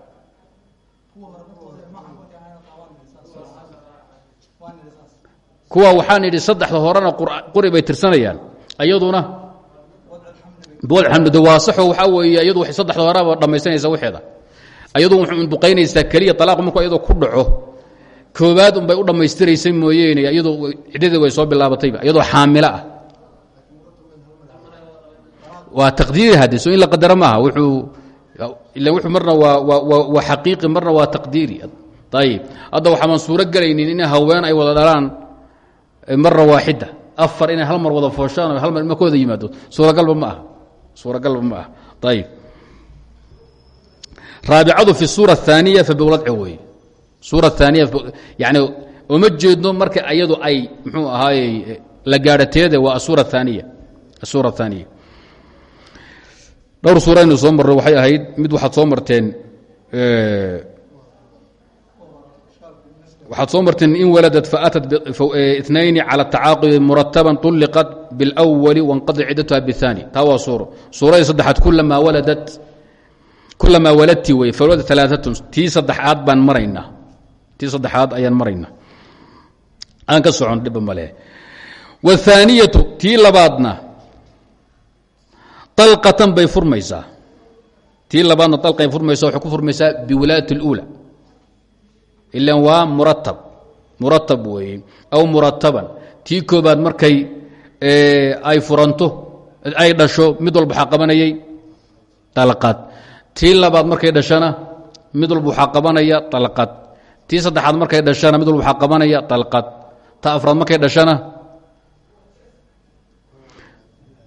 kuwa waxaan idhi saddexda horena quri bay tirsanayaan. Iyaduna xamd waa saxo waxaa weeye iyadu saddexda horeba dhammaysanaysa waxeeda. Ayadu wuxuu duqaynaysaa keliya talaaq marku iyadoo ku dhaco koobaad unbay u dhammaystiraysay mooyeene iyadoo ciddadii way soo bilaabatayba iyadoo xaamilo ah. Waa taqdiiri hadde in la qadaro maaha wuxuu ila wuxuu marna waa waa waa xaqiiqi marna waa taqdiiri. Ayib hadda waxaamaan suuro gelaynin in haween ay wada dhalaan marna waaxida afar inay hal mar wada fooshaan hal mar ma ka wada yimaado suuragalba ma aha suuragalba ma aha. Ayib raabicadu fi suura aaniya fabiwladci wey suura aaniya yani uma jeedno marka ayadu ay mxuu ahaayey la gaadhateede waa asuura aaniya asuura aaniya dhowr suura soo marray waxay ahayd mid waxaad soo marteen waxaad soo marteen in waladat faatat inayn calى tacaaqubi murataban طuliqat biاlأwali wanqadic ciddatuha bاثani taa waa suuro suuradii saddexaad kulamaa waladat kulamaa waladti wey fawlada alaaatun tii saddexaad baan maraynaa tii saddexaad ayaan maraynaa aan ka socon dhibba male wاthaaniyatu tii labaadna dalqatan bay furmaysaa tii labaadna dalqay furmaysa waxay ku furmaysaa biwilaayat اlأuulى ilan waa muratab muratab weeye aw murataban. Tii koobaad markay ay furanto ay dhasho mid walba waxaa qabanayay tii labaad markay dhashana mid walba waxaa qabanaya dalqad tii saddexaad markay dhashana mid walba waxaa qabanaya ta afraad markay dhashana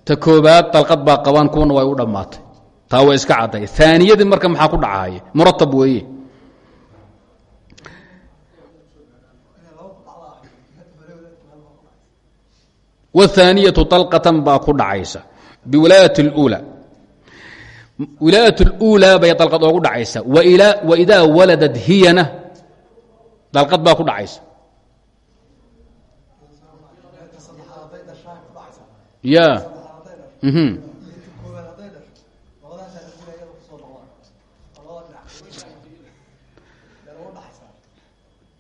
ta koobaad dalqad baa qabaan kuwana way u dhammaatay. Taa way iska cadday. Aaniyadii marka maxaa ku dhacaaya muratab weeye wاthaaniyatu dalqatan baa ku dhacaysa biwilaayat اluulى wilaayat اluulaa bay dalqad oogu dhacaysa waidaa waladad hiyana dalqad baa ku dhacaysa ya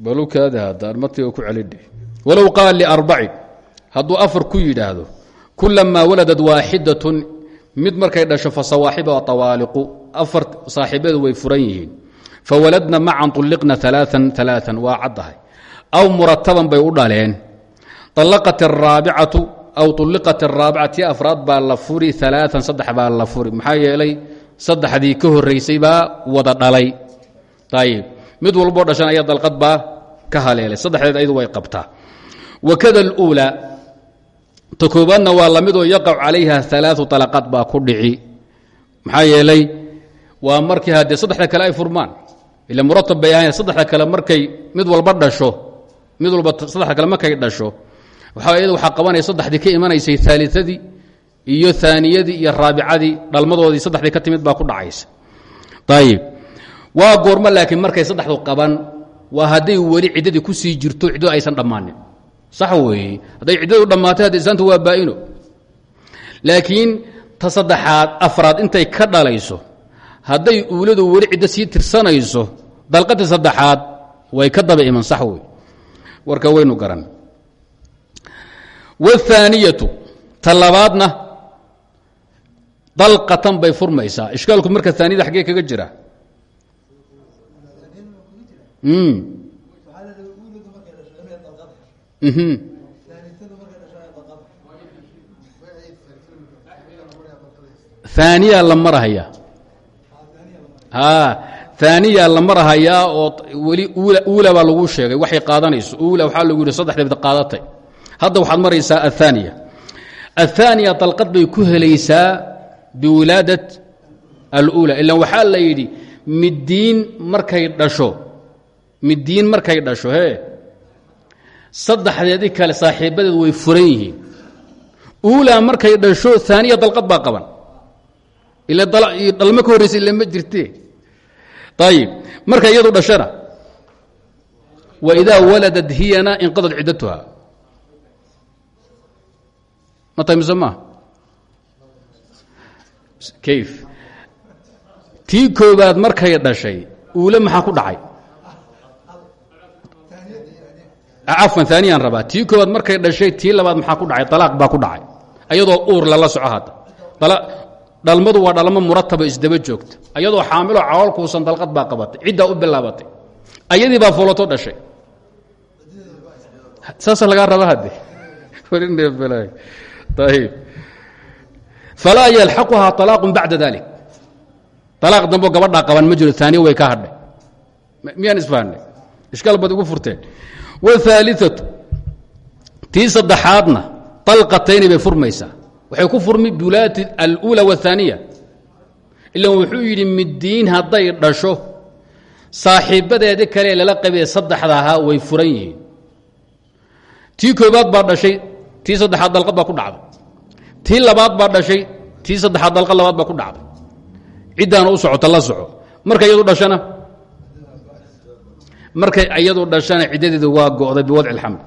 balukaada hadda armatiga ku celidhe walow qaal liarbacin hadduu afar ku yidhaahdo kulamaa waladad waaxidatun mid markay dhasho fasawaaxiba awaaliqu afar saaxiibeedu way furan yihiin. Fawaladna macan ulliqna alaaan alaaan waa caddahay aw murataban bay u dhaleen. Allaqat araabicatu aw ulliqat araabica tii afraad baa la furi alaaan saddex baa la furi. Maxaa yeelay saddexdii ka horaysay baa wada dhalay. Ayib mid walboo dhashan ayaa dalqad baa ka haleelay. Saddexdeed ayadu way qabtaa. Wakada اluulaa ta koobaadna waa la midoo yaqac calayha baa ku dhici. Maxaa yeelay waa markii haddee saddexda kale ay furmaan ila muratab bay ahayn saddexda kale markay mid walba dhasho mid walba saddexda kale markay dhasho iyada waxaa qabanaya saddexdii ka imanaysay aaliadii iyo aaniyadii iyo raabicadii dhalmadoodii saddexdii ka timid baa ku dhacaysa. Ayib waa goormo laakiin markay saddexdu qaban waa hadday weli ciddadii ku sii jirto ciddadu aysan dhammaanin sax weeye hadday ciddadu dhammaatay hadda waa baa'ino laakiin ta saddexaad afraad intay ka dhalayso hadday uuladu weli ciddo sii tirsanayso dalqadii saddexaad way ka daba iman sax warka waynu garan waاthaaniyatu ta labaadna dalqatan bay furmaysaa ishkaalku marka aaniyada xaggee kaga jira aaniya la marahaya aaniya la marahayaa oo weli uula baa lagu sheegay waxay qaadanayso uula waxaa lagu yidhi saddexdeed qaadatay hadda waxaad maraysaa aلثaaniya aلثaaniya dalqad bay ku helaysaa biwilaadat alأuula ilan waxaa la yidhi middiin markay dhasho middiin markay dhasho he saddexdeedii kale saaxiibadeed way furan yihiin. Uulaa markay dhasho aaniya dalqad baa qaban. Ila dhalmo ka horraysa ila ma jirte. Ayib markay iyadu dhashana wa idaa waladad hiyana inqadad ciddatuha. Ma tahay mise kayf. Tii koobaad markay dhashay uule maxaa ku dhacay cafwan aaniyaan rabaa. Tii koowaad markay dhashay tii labaad maxaa ku dhacay? Alaaq baa ku dhacay. Ayadoo uur lala soco hadda. Dhalmadu waa dhalmo murataba isdaba joogta. Ayadoo xaamilo cawalkuusan dalqad baa qabatay. Ciddaa u bilaabatay. Ayadii baa fulato dhashay. Saasa lagaa raba hadde. <laughs> Falaa yalxaquhaa alaaqun bacda dalik alaaq dambo gabadhaa qaban ma jiro. Way ka hadhay. Miyaan isfahanay? Ishkaal baad furteen wاثaaliثatu tii saddexaadna طalqatayni bay furmaysaa waxay ku furmi bulaati alأuulى والثaaniya ilan wuxuu yidhi middiin hadday dhasho saaxiibbadeedii kale lala qabee saddexda ahaa way furan yihiin tii koobaad baa dhashay tii saddexaad dalqad baa ku dhacday tii labaad baa dhashay tii saddexaad dalqad labaad baa ku dhacday ciddaana u socota la soco markay iyadu dhashana markay iyadu dhashana ciddadeedu waa go'day biwadci اlxamd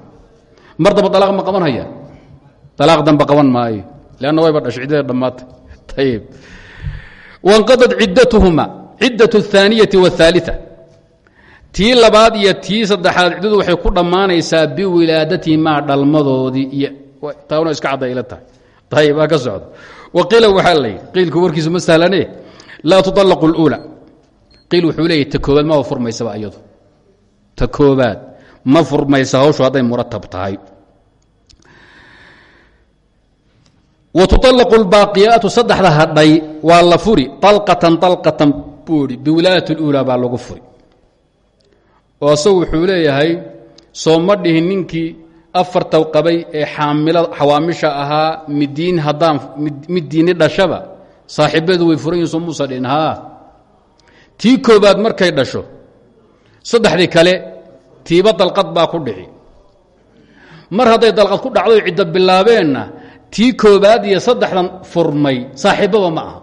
mar damba alaaq ma qaban haya alaaq damba qaban maayo lanna wayba dhashay ciddada dhammaatay ayib wanqadad ciddatuhuma ciddaة الثaaniyati والثaaliثة tii labaad iyo tii saddexaad ciddadu waxay ku dhammaanaysaa biwilaadatihimaa dhalmadoodii iyo taana iska cadday ila tahay ayib aa ka socdo wa qiila waxaa la yidhi qiilku warkiisu ma sahlane laa tuطalaqu اlأuulى qiil wuxuu leeyahy ta koobaad maba furmaysaba iyadu ta koobaad ma furmaysa hawshu hadday muratab tahay wa tuطalaqu اlbaaqiyaatu saddexda hadhay waa la furi طalqatan طalqatan buu ihi biwilaayat اlأuulى baa lagu furi oo asagu wuxuu leeyahay soo ma dhihin ninkii afarta qabay ee xaamila xawaamisha ahaa midiin haddaan middiini dhashaba saaxiibadeedu way furan yihin soo muusa dhihin haa tii koobaad markay dhasho saddexdii kale tiiba dalqad baa ku dhici. Mar haday dalqad ku dhacdo cidda bilaabeenna tii koobaad iyo saddexdan furmay saaxiibbaba ma aha.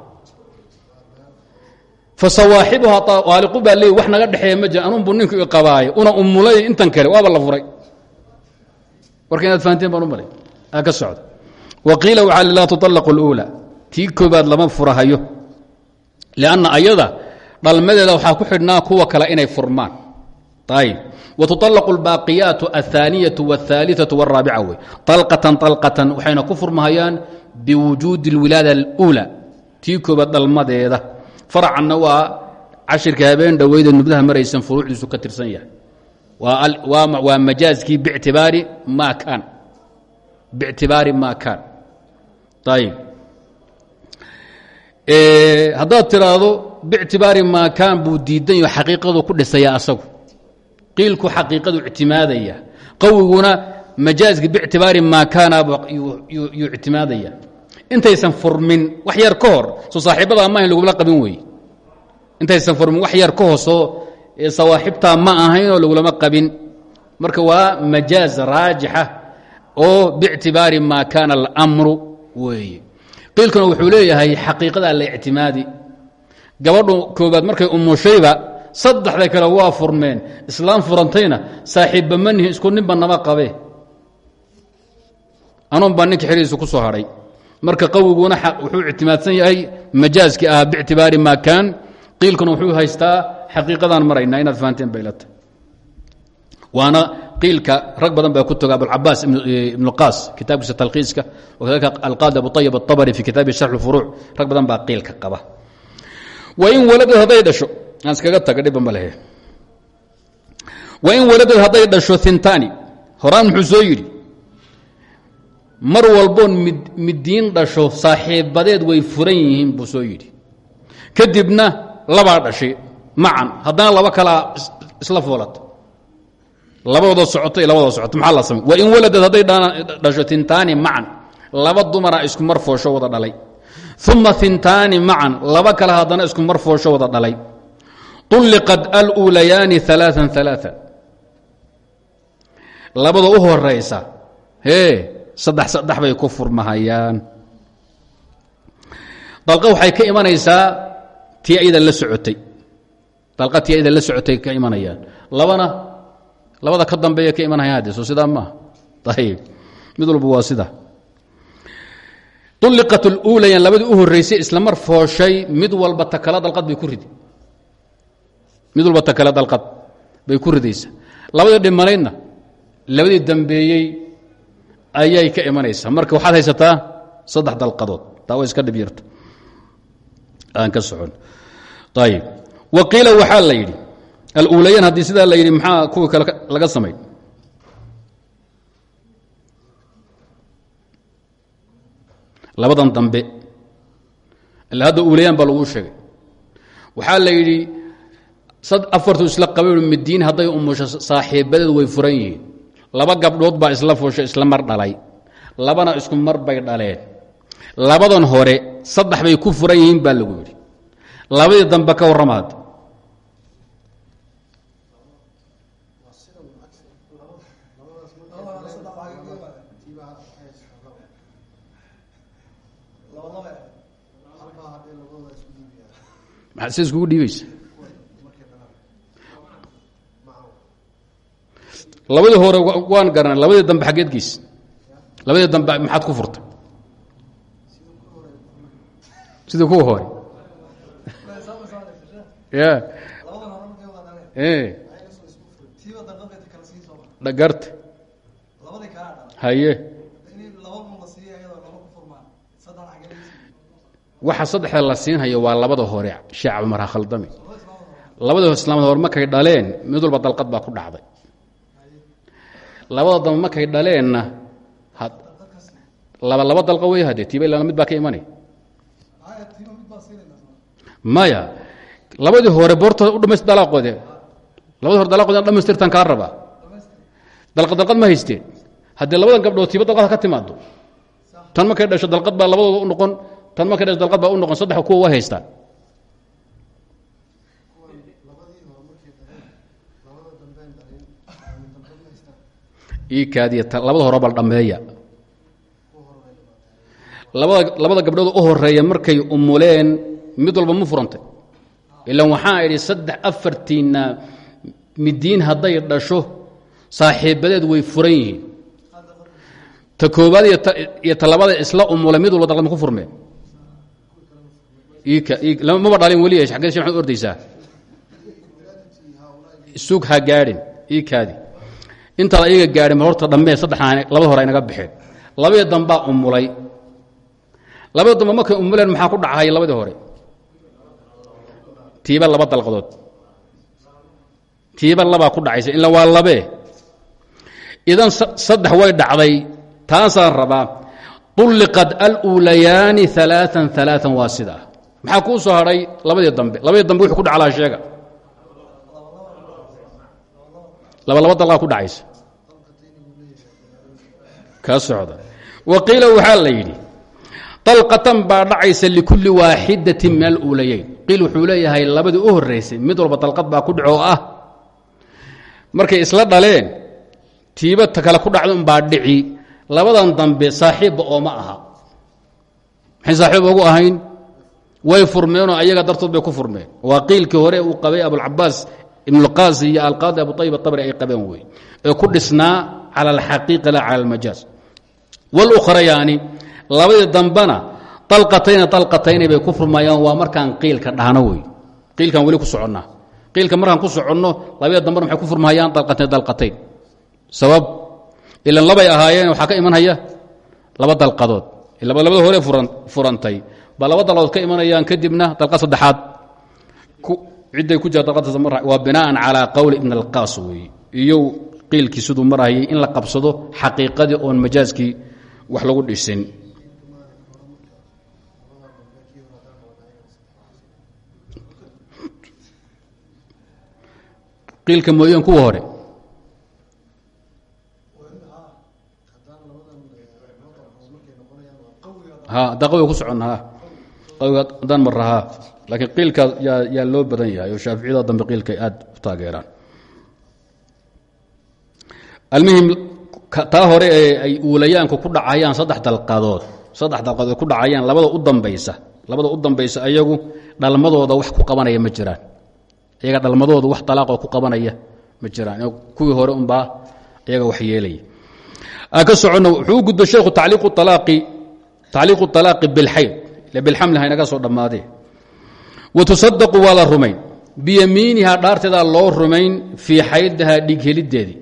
Fa sawaaxibuha aaliqu baa leey wax naga dhexeeya ma jira anuunbuu ninku qabaayo una umulay intan kale waaba la furay. Warka inaad fahanteen baan u malay socda wa qiila waxaa lilaa tuطallaqu اluulaa tii koobaad lama furahayo lianna ayada dhalmadeeda waxaa ku xidhnaa kuwa kale inay furmaan ayb wtuطalaqu اlbaaqiyaatu aلثaaniyaةu wاlثaaliثaةu wاraabica wey طalqatan طalqatan waxayna ku furmahayaan biwujuudi اlwilaada اlأuulى tii koobaad dhalmadeeda faracanna waa cashirka habeen dhoweyda nubdaha maraysan furuucdiisu ka tirsan yahay waa majaazkii btibaari ma kaan bictibaari ma kaan ayb haddaad tiraahdo bictibaari maa kaan buu diidan yaho xaqiiqadu ku dhisaya asagu qiilku xaqiiqadu ictimaadaya. Qawiguna majaazki bictibaari maa kaana yuu ictimaadaya. Intaysan furmin wax yar ka hor soo saaxiibada maahayn lagula qabin weeye intaysan furmin wax yar ka hoosoo sawaaxibtaa ma ahaynoo lagulama qabin. Marka waa majaaz raajixa oo bictibaari maa kaana almru weeye qiilkuna wuxuu leeyahay xaqiiqadaa la ictimaadi. Gabadhu koobaad markay umushayba saddexda kale waa furmeen islaam furantayna saaxiibba manihi isku ninba nama qabe. Anuun baa ninka ku soo hadhay marka qawiguna wuxuu ictimaadsan yahay majaazkii ahaa bictibaari maa kaan qiilkuna wuxuu haystaa xaqiiqadaan maraynaa inaad fahanteen baylata waana qiilka rag badan baa ku toga abucabaas ibn qaas kitaabkiisa talkiiska wakadalika alqaadi abu ayib aabari fi kitaabi sharx furuuc rag badan baa qiilka qaba. Wain waladad hadday iskaga taga dhibba ma lehe wain dhasho hintaani horaan muxuu soo yidhi mar walboon mid middiin dhasho saaxiibadeed way furan yihiin buu soo yidhi. Kadibna labaa dhashay macan haddana laba kalaa isla foolata labadooda socoto iyo labadooda maxaa la samay? Wain waladad hadday dhasho hintaani macan laba dumara isku mar foosho wada dhalay. Uma hintaani macan laba kale haddana isku mar foosho wada dhalay طulliqat aluulayaani aaaa aaaa labada u horaysa hee saddex saddex bay ku furmahayaan dalqa waxay ka imanaysaa tii ayada la socotay dalqa tii ayada la socotay ka imanayaan labana labada ka dambeeya ka imanayaan hadde soo sidaa maaha ayib mid walba waa sida ulliqat اluulayan labadii u horeysay isla mar fooshay mid walba takala dalqad bay ku ridi mid walba takale dalqad bay ku ridaysaa. Labadii dhimanaydna labadii dambeeyey ayay ka imanaysaa. Marka waxaad haysataa saddex dalqadood. Taa way iska dhib yarta aan ka socon. Ayib. Wa qiila waxaa la yidhi aluulayan haddii sidaa la yidhi maxaa kuwii kale laga samay labadan dambe. Ila hadda uulayan baa laguu sheegay. Waxaa la yidhi afartu isla qaban midiin hadday umusho saaxiibadeed way furan yihiin. Laba gabdhood baa isla fusho isla mar dhalay. Labana isku mar bay dhaleen. Labadan hore saddex bay ku furan yihiin baa lagu yidhi. Labadii dambe ka warramaad maxaad se iskugu dhiibaysa labadii hore waan garanay labadii dambe xaggeedgiis labadii dambe maxaad ku furtay? Sidii kuwa hore. <laughs> Ya dhagarta haye. Waxa saddexda la siinhayo waa labada hore sheec cumar ha khaldami. Labada islaamad hore markay dhaleen mid walba dalqad baa ku dhacday labada dambe markay dhaleenna. Laba dalqa wey hadee tiiba ilaa mid baa ka imanay. Maya labadii hore boortooda u dhamays dalaaqoode labadii hore dalaaqoode dhamaystirtaan kaa rabaa dalqad dalqad ma haysteen haddii labadan gabdhood tiiba dalqad ka timaado tan markay dhasho dalqad baa labadooda u noqon tan markay dhasho dalqad baa u noqon. Saddex kuwa waa haystaan iikaadiya labada hore bal labada labada gabdhood u horreeya markay umuleen mid walba ma furantay. Ilaan waxaa idhi saddex afartiinna midiin hadday dhasho saaxiibadeed way furan yihiin. Ta koobaad iyo ta labada isla umule mid walba dalqad ma ku furmeen. Maba dhalin weli aggeed she ordaysaa? Sug ha gaadhin iikaadi intaad ayaga gaadhin horta dhammee saddexaan labada hore aynaga baxeen labadii dambaa umulay labadii dambe markay umuleen maxaa ku dhacay labadii hore? Tiiba laba dalqadood. Tiiba labaa ku dhacaysa ila waa labee idan saddex way dhacday. Taasaan rabaa ulliqat aluulayaani alaaan alaaan waa sidaa maxaa kuu soo hadhay labadii dambe? Labadii dambe wuxuu ku dhaclaa sheega laba laba dalqaa ku dhacaysa. Ka socda. Wa qiila waxaa la yidhi dalqatan baa dhacaysa likulli waaxidatin min aluulayayn qiil wuxuu leeyahay labadii u horraysay mid walba dalqad baa ku dhaco ah. Markay isla dhaleen tiiba ta kale ku dhacda unbaa dhici. Labadan dambe saaxiibba ooma aha. Maxay saaxiib ogu ahayn? Way furmeenoo ayaga dartood bay ku furmeen. Waa qiilkii hore uu qabay abulcabaas ibnulqaasi iyo alqaadi abu ayib atabri ay qabeen wey ee ku dhisnaa cala alxaqiiqa la cala almajaaz. Walukhrayaani labadii dambana dalqatayna dalqatayna bay ku furmayaan waa markaan qiilka dhahno wey qiilkan weli ku soconnaa qiilka markaan ku soconno labadii dambana maxay ku furmahayaan dalqatayn dalqatayn sabab ilan labay ahaayeen waxaa ka imanhaya laba dalqadood. Labada hore furantay. Baa laba dalqadood ka imanayaan kadibna dalqad saddexaad cidday ku jirta dalqadtaas mar waa binaan calaa qowli ibn alqaas weeye iyo qiilkii siduu marahayay in la qabsado xaqiiqadii oon majaaskii wax lagu dhisin. Qiilka mooyeen kuwa hore. Haddaan qawiga ku soconna qawiga haddaan ha laakiin qiilka yaa loo badan yahay oo shaaficiyada dambe qiilka ay aad u taageeraan. Almuhim taa hore ay uulayaanku ku dhacayaan saddex dalqadood saddex dalqadood ku dhacayaan labada u dambaysa labada u dambaysa ayagu dhalmadooda wax ku qabanaya ma jiraan. Iyaga dhalmadooda wax talaaqoo ku qabanaya ma jiraan. Kuwii hore unbaa iyaga wax yeelaya. Aan ka soconno wuxuu u sheekhu tacliiqu alaaqi tacliiqu alaaqi bilxayd ile bilxamli haynaga soo dhammaadee wa tusadaqu waa la rumayn biyamiinihaa dhaarteedaa loo rumayn fii xaydahaa dhiig heliddeedii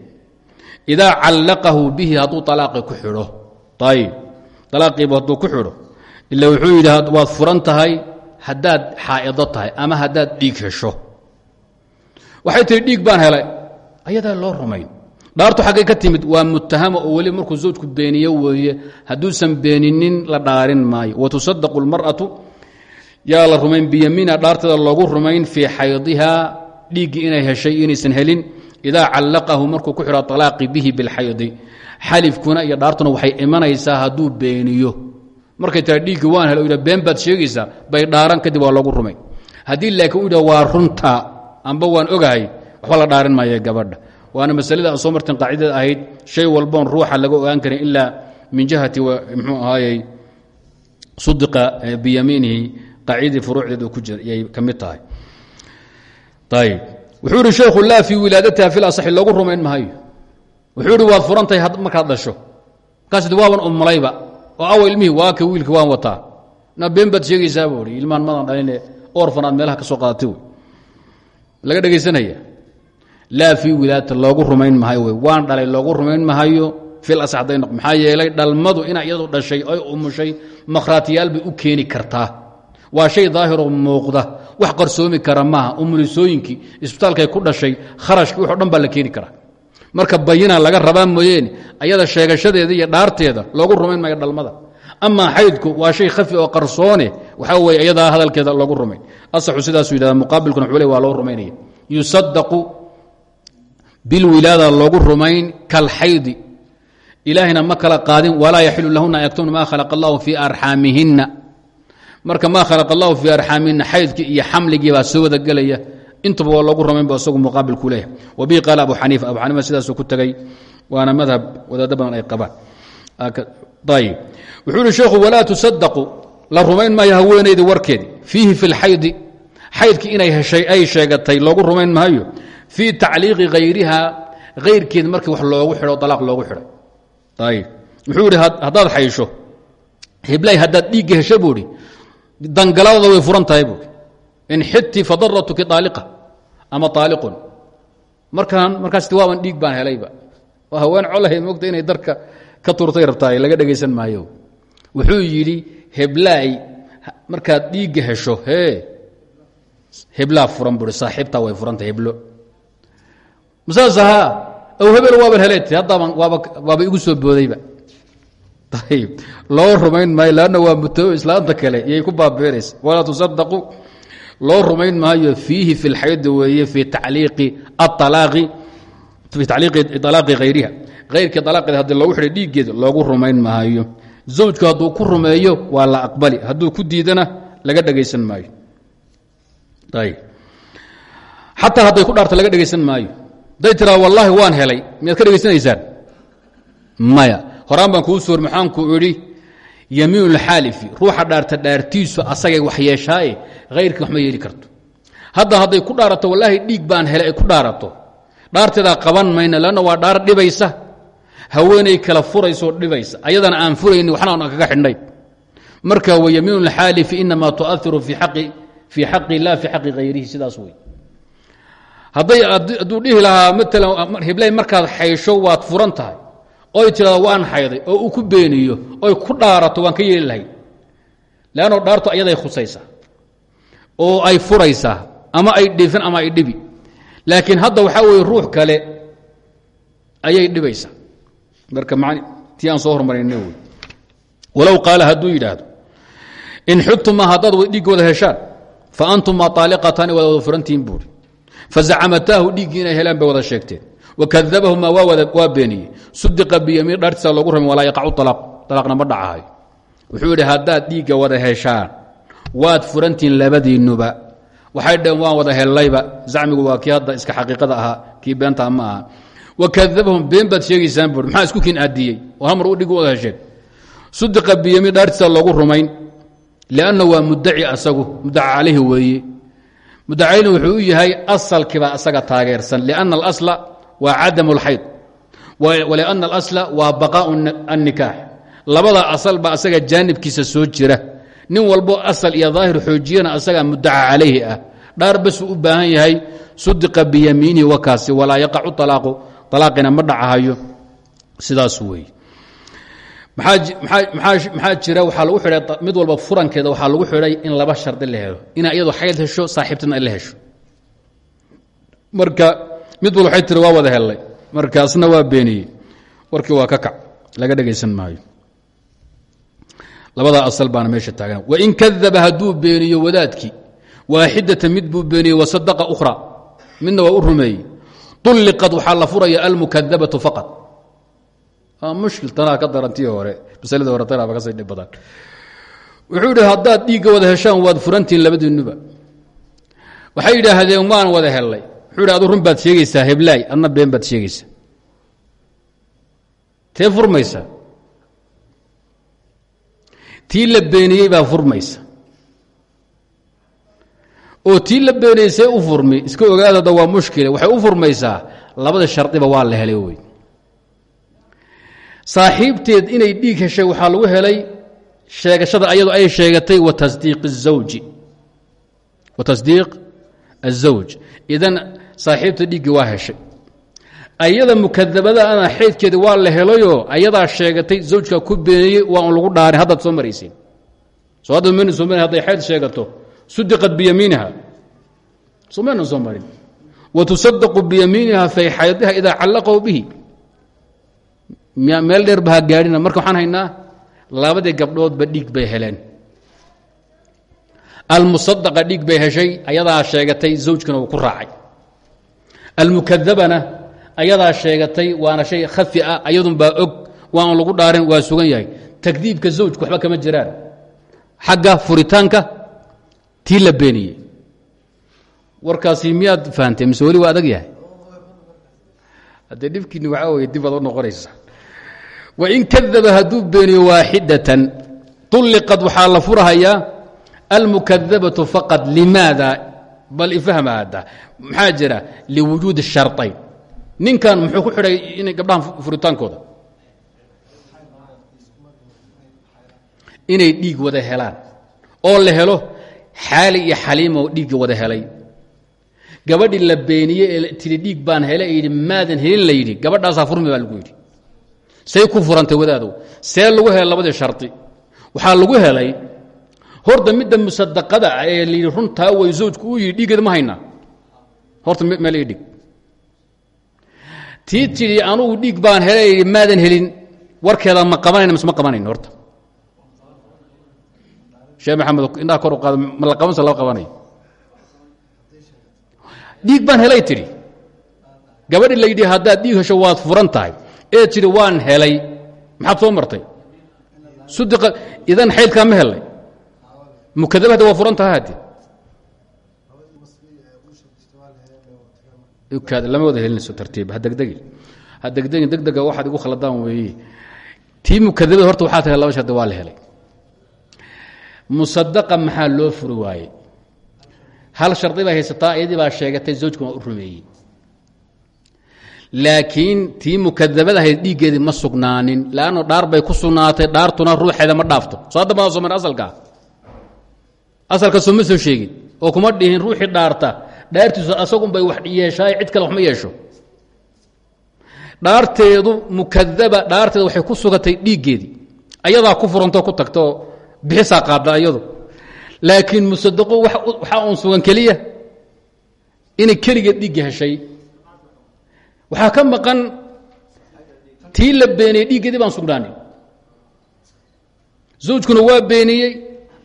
idaa callaqahu bihi hadduu alaaqi ku xidho ayib alaaqiibu hadduu ku xidho ila wuxuu yidhi waad furan tahay haddaad xaa'ido tahay ama haddaad dhiig hesho waxay tihi dhiig baan helay ayadaa loo rumayn dhaartu xaggay ka timid waa mutahama oo weli markuu zawjku beeniyo weeye hadduusan beeninin la dhaarin maayo watusadaqu yaa la rumayn biyamiina dhaarteeda loogu rumayn fii xaydihaa dhiiggii inay heshay inaysan helin idaa callaqahu markuu ku xidho alaaqi bihi bilxaydi xalifkuna iyo dhaartuna waxay imanaysaa hadduu beeniyo. Markay tira dhiiggii waan hel yidha been baad sheegaysaa bay dhaaran kadib waa loogu rumayn. Haddii laakiin u yidha runta amba waan ogahay waxba la dhaarin maaya gabadha. Waana masalada soo martin qaacidada ahayd shay walboon ruuxa laga ogaan karin ilaa min jihati mxuu ahaayey sudiqa biyamiinihi qaacidadii furuucdeed ku jira yay ka mid tahay. Ayb wuxuu ihi sheekhu laa fii wilaadatiha fi lasaxi loogu rumayn maayo wuxuu ihi waad furantahay markaad dhasho. Markaas waaban umulayba oo awa ilmihii waa ka wiilka waan wataa. Na been baad sheegaysaa ilmaan madan dhaline orfan aad meelaha ka soo qaadatay laga dhegaysanaya laa fii wilaadata loogu rumayn mahayo waan dhalay loogu rumayn mahayo fil asax hadday noq maxaa yeelay dhalmadu ina iyadu dhashay oy umushay makhraatiyaal bay u keeni kartaa waa shay daahiroo muuqda. Wax qarsoomi kara maaha. Umulisooyinkii isbitaalkay ku dhashay kharashkii waxo dhan la keeni karaa. Marka bayina laga rabaa mooyeene ayada sheegashadeeda iyo dhaarteeda loogu rumayn maayo dhalmada. Amaa xaydku waa shay khafi oo qarsoone waxaa weye iyadaa hadalkeeda loogu rumayn. Asaxu sidaasuu yidhahda muqaabilkuna wuxuu le waa loo rumaynaya. Yusadaqu bilwilaada loogu rumayn kalxaydi ilaahayna ma kala qaadin walaa yaxilu lahuna an yaktumna ma khalaqa allahu fii marka maa khalaqa allahu fii arxaamihinna xaydkii iyo xamligii baa soo wada intuba waa loogu rumayn ba isagu muqaabilku leeyahay. Wabihi qaala abu xaniifa abu xaniifa sidaasuu ku tegey waana madhab wadaado badan ay qabaan. Ayib wuxuu ihi sheekhu walaa tusadaqu la rumayn maayo haweenayda warkeedi. Fiihi fi lxaydi xaydkii inay heshay ay sheegatay loogu rumayn maayo. Fii tacliiqi hayriha hayrkeed markii wax loogu xidho alaaq loogu xidhay. Ayib wuxuu ihi haddaad xaysho hiblay haddaad dhiigga hesho dangaladooda way furan tahay buui in xiti fadaratuki aaliqa ama aaliqun markaan markaas waaban dhiig baan helayba oo haween colahay mogta inay darka ka turtay rabtaa laga dhegaysan maayo. Wuxuu yidhi heblaay markaad dhiigga hesho hee. Heblaa furan bui saaxiibtaa way furanta heblo. Masaas ahaa ow hebel waaban heleet haddaaban waaba waaba igu soo boodayba ayib loo rumayn maayo lanna waa mutao islaanta kale iyay ku baabeeraysa walaa tusadaqu loo rumayn maayo fiihi fi lxaydi weeye fii tacliiqi alaaqi hayriha hayrkii alaaqeeda haddii loogu xidhay dhiiggeeda loogu rumayn maayo. Zawjku hadduu ku rumeeyo waa la aqbali. Hadduu ku diidana laga dhegaysan maayo. Ayib xataa hadday ku dhaarto laga dhegaysan maayo. Hadday tiraa wallaahi waan helay. Miyaad ka dhegaysanaysaan? Maya horaan baan kuu suur maxaanku idhi yamiin lxaalifi ruuxa dhaarta dhaartiisu asagay wax yeeshaaye hayrkii wax ma yeeli karto. Hadda hadday ku dhaarato wallaahi dhiig baan helay ay ku dhaarato. Dhaarteedaa qaban mayna lanna waa dhaar dhibaysa. Haweenay kala furaysoo dhibaysa. Ayadana aan furayni waxna aan kaga xidhnay. Marka wa yamiin lxaalifi inamaa tuairu fii xaqi la fii xaqi hayrihi sidaas wey. Hadday hadduu dhihi lahaa maalan hiblay markaad xaysho waad furan tahay oy tirado waan xayday oo uu ku beeniyo oy ku dhaarato waan ka yeeli lahayd leanno dhaartu ayaday khusaysaa oo ay furaysaa ama ay dhifin ama ay dhibi. Laakiin hadda waxaa weeye ruux kale ayay dhibaysaa marka man tii soo hormarayna wey. Walow qaala hadduu yidhaahdo in xidtuma haddaad dhiigga wada heshaan fa antuma aaliqatani wada wada furantihiin buuri fazacmataahu dhiiggii inay helaan bay wada sheegteen wakadabahumaa waa beeniyey sudiqa biyamiin dhaartiisa loogu rami walaa yaqacu alaaq alaaqna ma dhacahayo wuxuu yidhi haddaad dhiigga wada heshaan waad furantihiin labadiinnuba waxay dhaheen waan wada hellayba zacmigu waa kii iska xaqiiqada ahaa kii beentaa ma aha been baad sheegaysaan buui maxaa isku kiin aadiyey oo hal mar u dhig wada hesheen sudiqa biyamiin dhaartiisa loogu rumayn lianna waa mudaci asagu mudaca calayhi weeye mudacayna wuxuu u yahay asalkiibaa asaga taageersan lianna alasla waa cadam اlxayd walianna alasla waa baqaau annikaax. Labada asal baa asaga jaanibkiisa soo jira. Nin walbo asal iyo daahir xoojiyana asaga mudaca calayhi ah. Dhaar basuu u baahan yahay sudiqa biyamiinihi wakaasi walaa yaqacu alaaqu alaaqina ma dhacahayo. Sidaas weeye maxaa jira? Waxaa lagu xidhay mid walba furankeeda waxaa lagu xidhay in laba shardi la helo. Ina iyadu xayd hesho hesho. Marka mid walba waxay tiri waa wada hellay markaasna waa beeniyey. Warkii waa ka kac laga dhegaysan maayo. Labadaa asal baana meesha taagan. Wain kadaba hadduu beeniyo wadaadkii waaxidata mid buu beeniyey wasadaqa ukhra midna waa u rumeeyey. Ulliqad waxaa la furaya almukadabatu faqad mushkil tanaa ka darantii hore masaladii hore tanaaba ka sii dhib badan wuxuu yidhi haddaad dhiigga wada heshaan waad furantihin labadiinuba waxay yidhaahdeen waan wada hellay wuxuu yidhi adu run baad sheegaysaa heblaay adna been baad sheegaysaa tee furmaysa tii la beeniyey baa furmaysa oo tii la beeniyey see u furmi iska ogaadada waa mushkile waxay u furmaysaa labada shardiba waa la helay wey saaxiibteed inay dhiig heshay waxaa lagu helay sheegashada ayadu ay sheegatay wa tasdiiq الزawji wa tasdiiq الزawj idan saaxiibta dhiiggii waa heshay. Ayada mukadabada ana xeydkeedi waa la helayoo ayadaa sheegatay zawjkaa ku beeniyey waa un lagu dhaarin haddaad soo maraysiin. Soo hadda mayna soo marin hadday xeyd sheegato sudiqat biyamiiniha soo mayna soo marin wa tusadaqu biyamiiniha fay xaydiha idaa callaqahu bihi. Meel dheer ba gaadhina. Marka waxaan haynaa labadii gabdhoodba dhiig bay heleen. Almusadaqa dhiig bay heshay ayadaa sheegatay zawjkana uu ku raacay almukadabana ayadaa sheegatay waana shay khafi ah ayadun baa og waan lagu dhaarin waa sugan yahay. Takdiibka zawjka waxba kama jiraan. Xagga furitaanka tii la beeniyey. Warkaasi miyaad fahamtay mise waa adag yahay? Haddee dhibkiini waxaa weye dib baad u noqonaysa. Wain kadaba hadduu beeniyo waaxidatan ulliqad waxaa la furhayaa almukadabatu faqad limaada bal ifahma hadda. Maxaa jira? Liwujuudi sharayn ninkan muxuu ku xidhay inay gabdhahan furitaankooda? Inay dhiig wada helaan. Oo la helo xaali iyo xaliima oo dhiigga wada helay. Gabadhii la beeniyey ee tiri dhiig baan hele yidhi maadan helin la yidhi. Gabadhaasaa furmi baa lagu yidhi. Say ku furantay wadaadow see lagu helay labadii shardi waxaa lagu helay horta midda musadaqada ee layidhi runtaa way zawjku uu yidhi dhiiggeeda ma haynaa horta meel ii dhig. Tii tidhi anugu dhiig baan yidhi maadan helin. Warkeeda ma qabanayna mise ma qabanayn horta. Sheekh maxamed indhaha kor u qaada ma la qabanse lama qabanayo dhiig baan helay tidhi. Gabadhi la yidhi haddaad hesho waad furan tahay. Ee tidhi waan helay. Maxaad soo martay. Sudiqa idan xaydkaa ma helay mukadaba hadda waa furan tahay haddi lama wada helinayso tartiib ha degdegi ha degdegin degdega waxaad igu khaladaan weeye tii mukadabada horta waxaa tahay laba shardi waa la helay musadaqa maxaa loo furi waayey hal shardi bay haysataa iyadii baa sheegatay zawjkuna u rumeeyey laakiin tii mukadabada ahayd dhiiggeedii ma sugnaanin lanno dhaar bay ku sugnaatay dhaartuna ruuxeeda ma dhaafto soo hadda maa soo mar asalka soo ma soo sheegin. Oo kuma dhihin ruuxii dhaarta. Dhaartiisu asagunbay wax yeeshaay cid kale wax ma yeesho. Dhaarteedu mukadaba dhaarteeda waxay ku sugatay dhiiggeedii ayadaa ku furantoo ku tagtaoo bixisaa qaadda iyadu laakiin musadaqo waxaa uun sugan keliya inay keligeed dhiigga heshay. Waxaa ka maqan tii la beeniyey dhiiggeedii baan sugnaanin. Zawjkuna waa beeniyey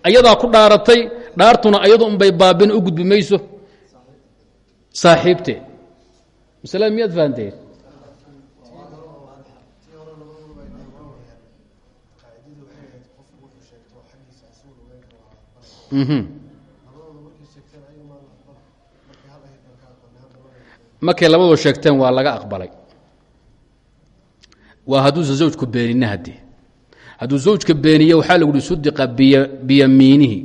ayadaa ku dhaaratay dhaartuna ayadu unbay baabin u gudbi mayso saaxiibteed masalada miyaad fahanteen? Markay labadoo sheegteen waa laga aqbalay. Waa hadduusan zawjku beenina haddee hadu zawjka beeniye waxaa laguhi sudiqa biyamiinihi.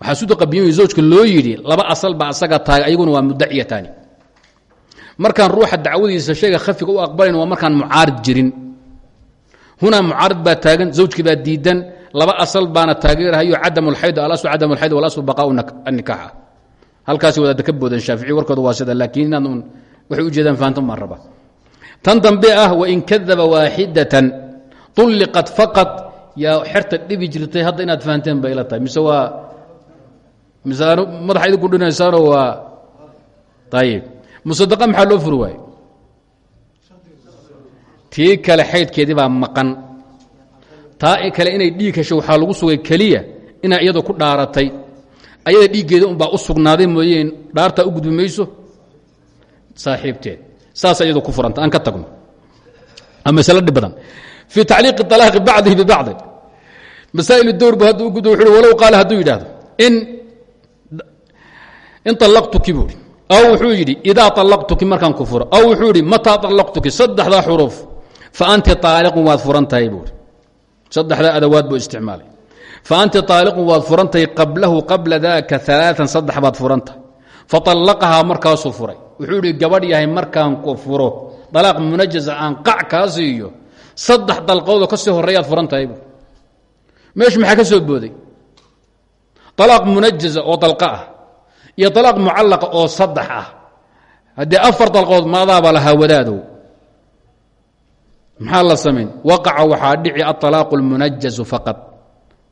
Waxaa sudiqa biyamiini zawjka loo yidhi laba asal baa asaga taagay ayaguna waa mudaciyataani markaan ruuxa dacwadiisa shayga khafiga u aqbalayn waa markaan mucaarad jirin. Hunaa mucaarad baa taagan zawjkii baa diidan laba asal baana taageerahayo cadamulxayd alasu cadamulxayd walasu baqaau nikaaxa halkaasi wadaadda ka boodan shaafici warkooda waa sida laakiin inaad un u jeedaan fahantan baan tan dambe ah wain kadaba waaxidatan ulliqat faqad yaa xerta dhibi jirtay hadda inaad fahanteen bay ila tahay mise waa mise madaxa idinku dhinaysaano waa ayib musadaqa maxaa loo furi tii kale xaydkeedii baa maqan taa kale inay dhiig hesho waxaa lagu sugay keliya inaa iyadu ku dhaaratay ayada dhiiggeeda unbaa u sugnaaday mooyeen dhaartaa u gudbi mayso saasa iyadu ku furanta aan ka tagno masle dhib badan fii tacliiqi alaaqi bacdihi bibacdi masaa'il dowrbu hadduu u gudbo wuxu walow qaala hadduu yidhaahdo in in allaqtuki buui aw wuxuu yidhi idaa allaqtuki markaan ku furo. Aw wuxuu yidhi mataa allaqtuki saddexdaa xuruuf fa anti aaliqun waad furan tahay buui saddexdaa adawaad buu isticmaalay. Fa anti aaliqun waad furan tahay qablahu qabla daaka alaaan saddex baad furan tahay faallaqahaa markaasuu furay. Wuxuu yidhi gabadh yahay markaan ku furo dalaaq munajaza aan qac kaa siiyo saddex dalqoodoo ka sii horreeyaad furan tahay bu meeshu maxaa ka soo booday? Alaaq munajaza oo dalqa ah iyo alaaq mucallaqa oo saddex ah. Haddii afar dalqood maadaaba lahaa wadaadow maxaa la samayn? Waqaca waxaa dhici aalaaqu lmunajazu faqad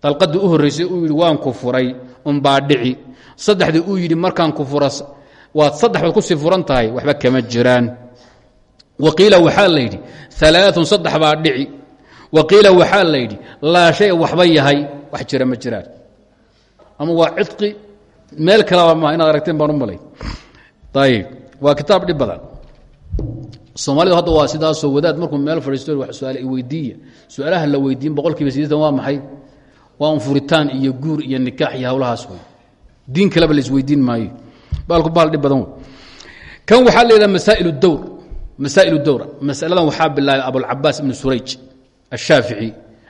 dalqadii u horraysay uu yidhi waan ku furay unbaa dhici. Saddexdii uu yidhi markaan ku fura waad saddex baad ku sii furan tahay waxba kama jiraan waqiila waxaa la yidhi alaaun saddex baa dhici. Waqiila waxaa la yidhi laa shay waxba yahay wax jira ma jiraan. Ama waa cidqi meel kalaba ma inaad aragteen baan u soomaalidu hadda waa sidaasoo wadaad markuu meel fadhiisto su'aal weydiiya. Su'aalaha la weydiin boqol kiiba waa maxay? Waa un furitaan iyo guur iyo nikaax iyo hawlahaas wey diin kaleba la isweydiin maayo. Baalku baal dhib kan waxaa la yidhaha masaa'il masaa'il dowr masaladan waxaa bilaabay abulcabaas ibnu surayj ashaafici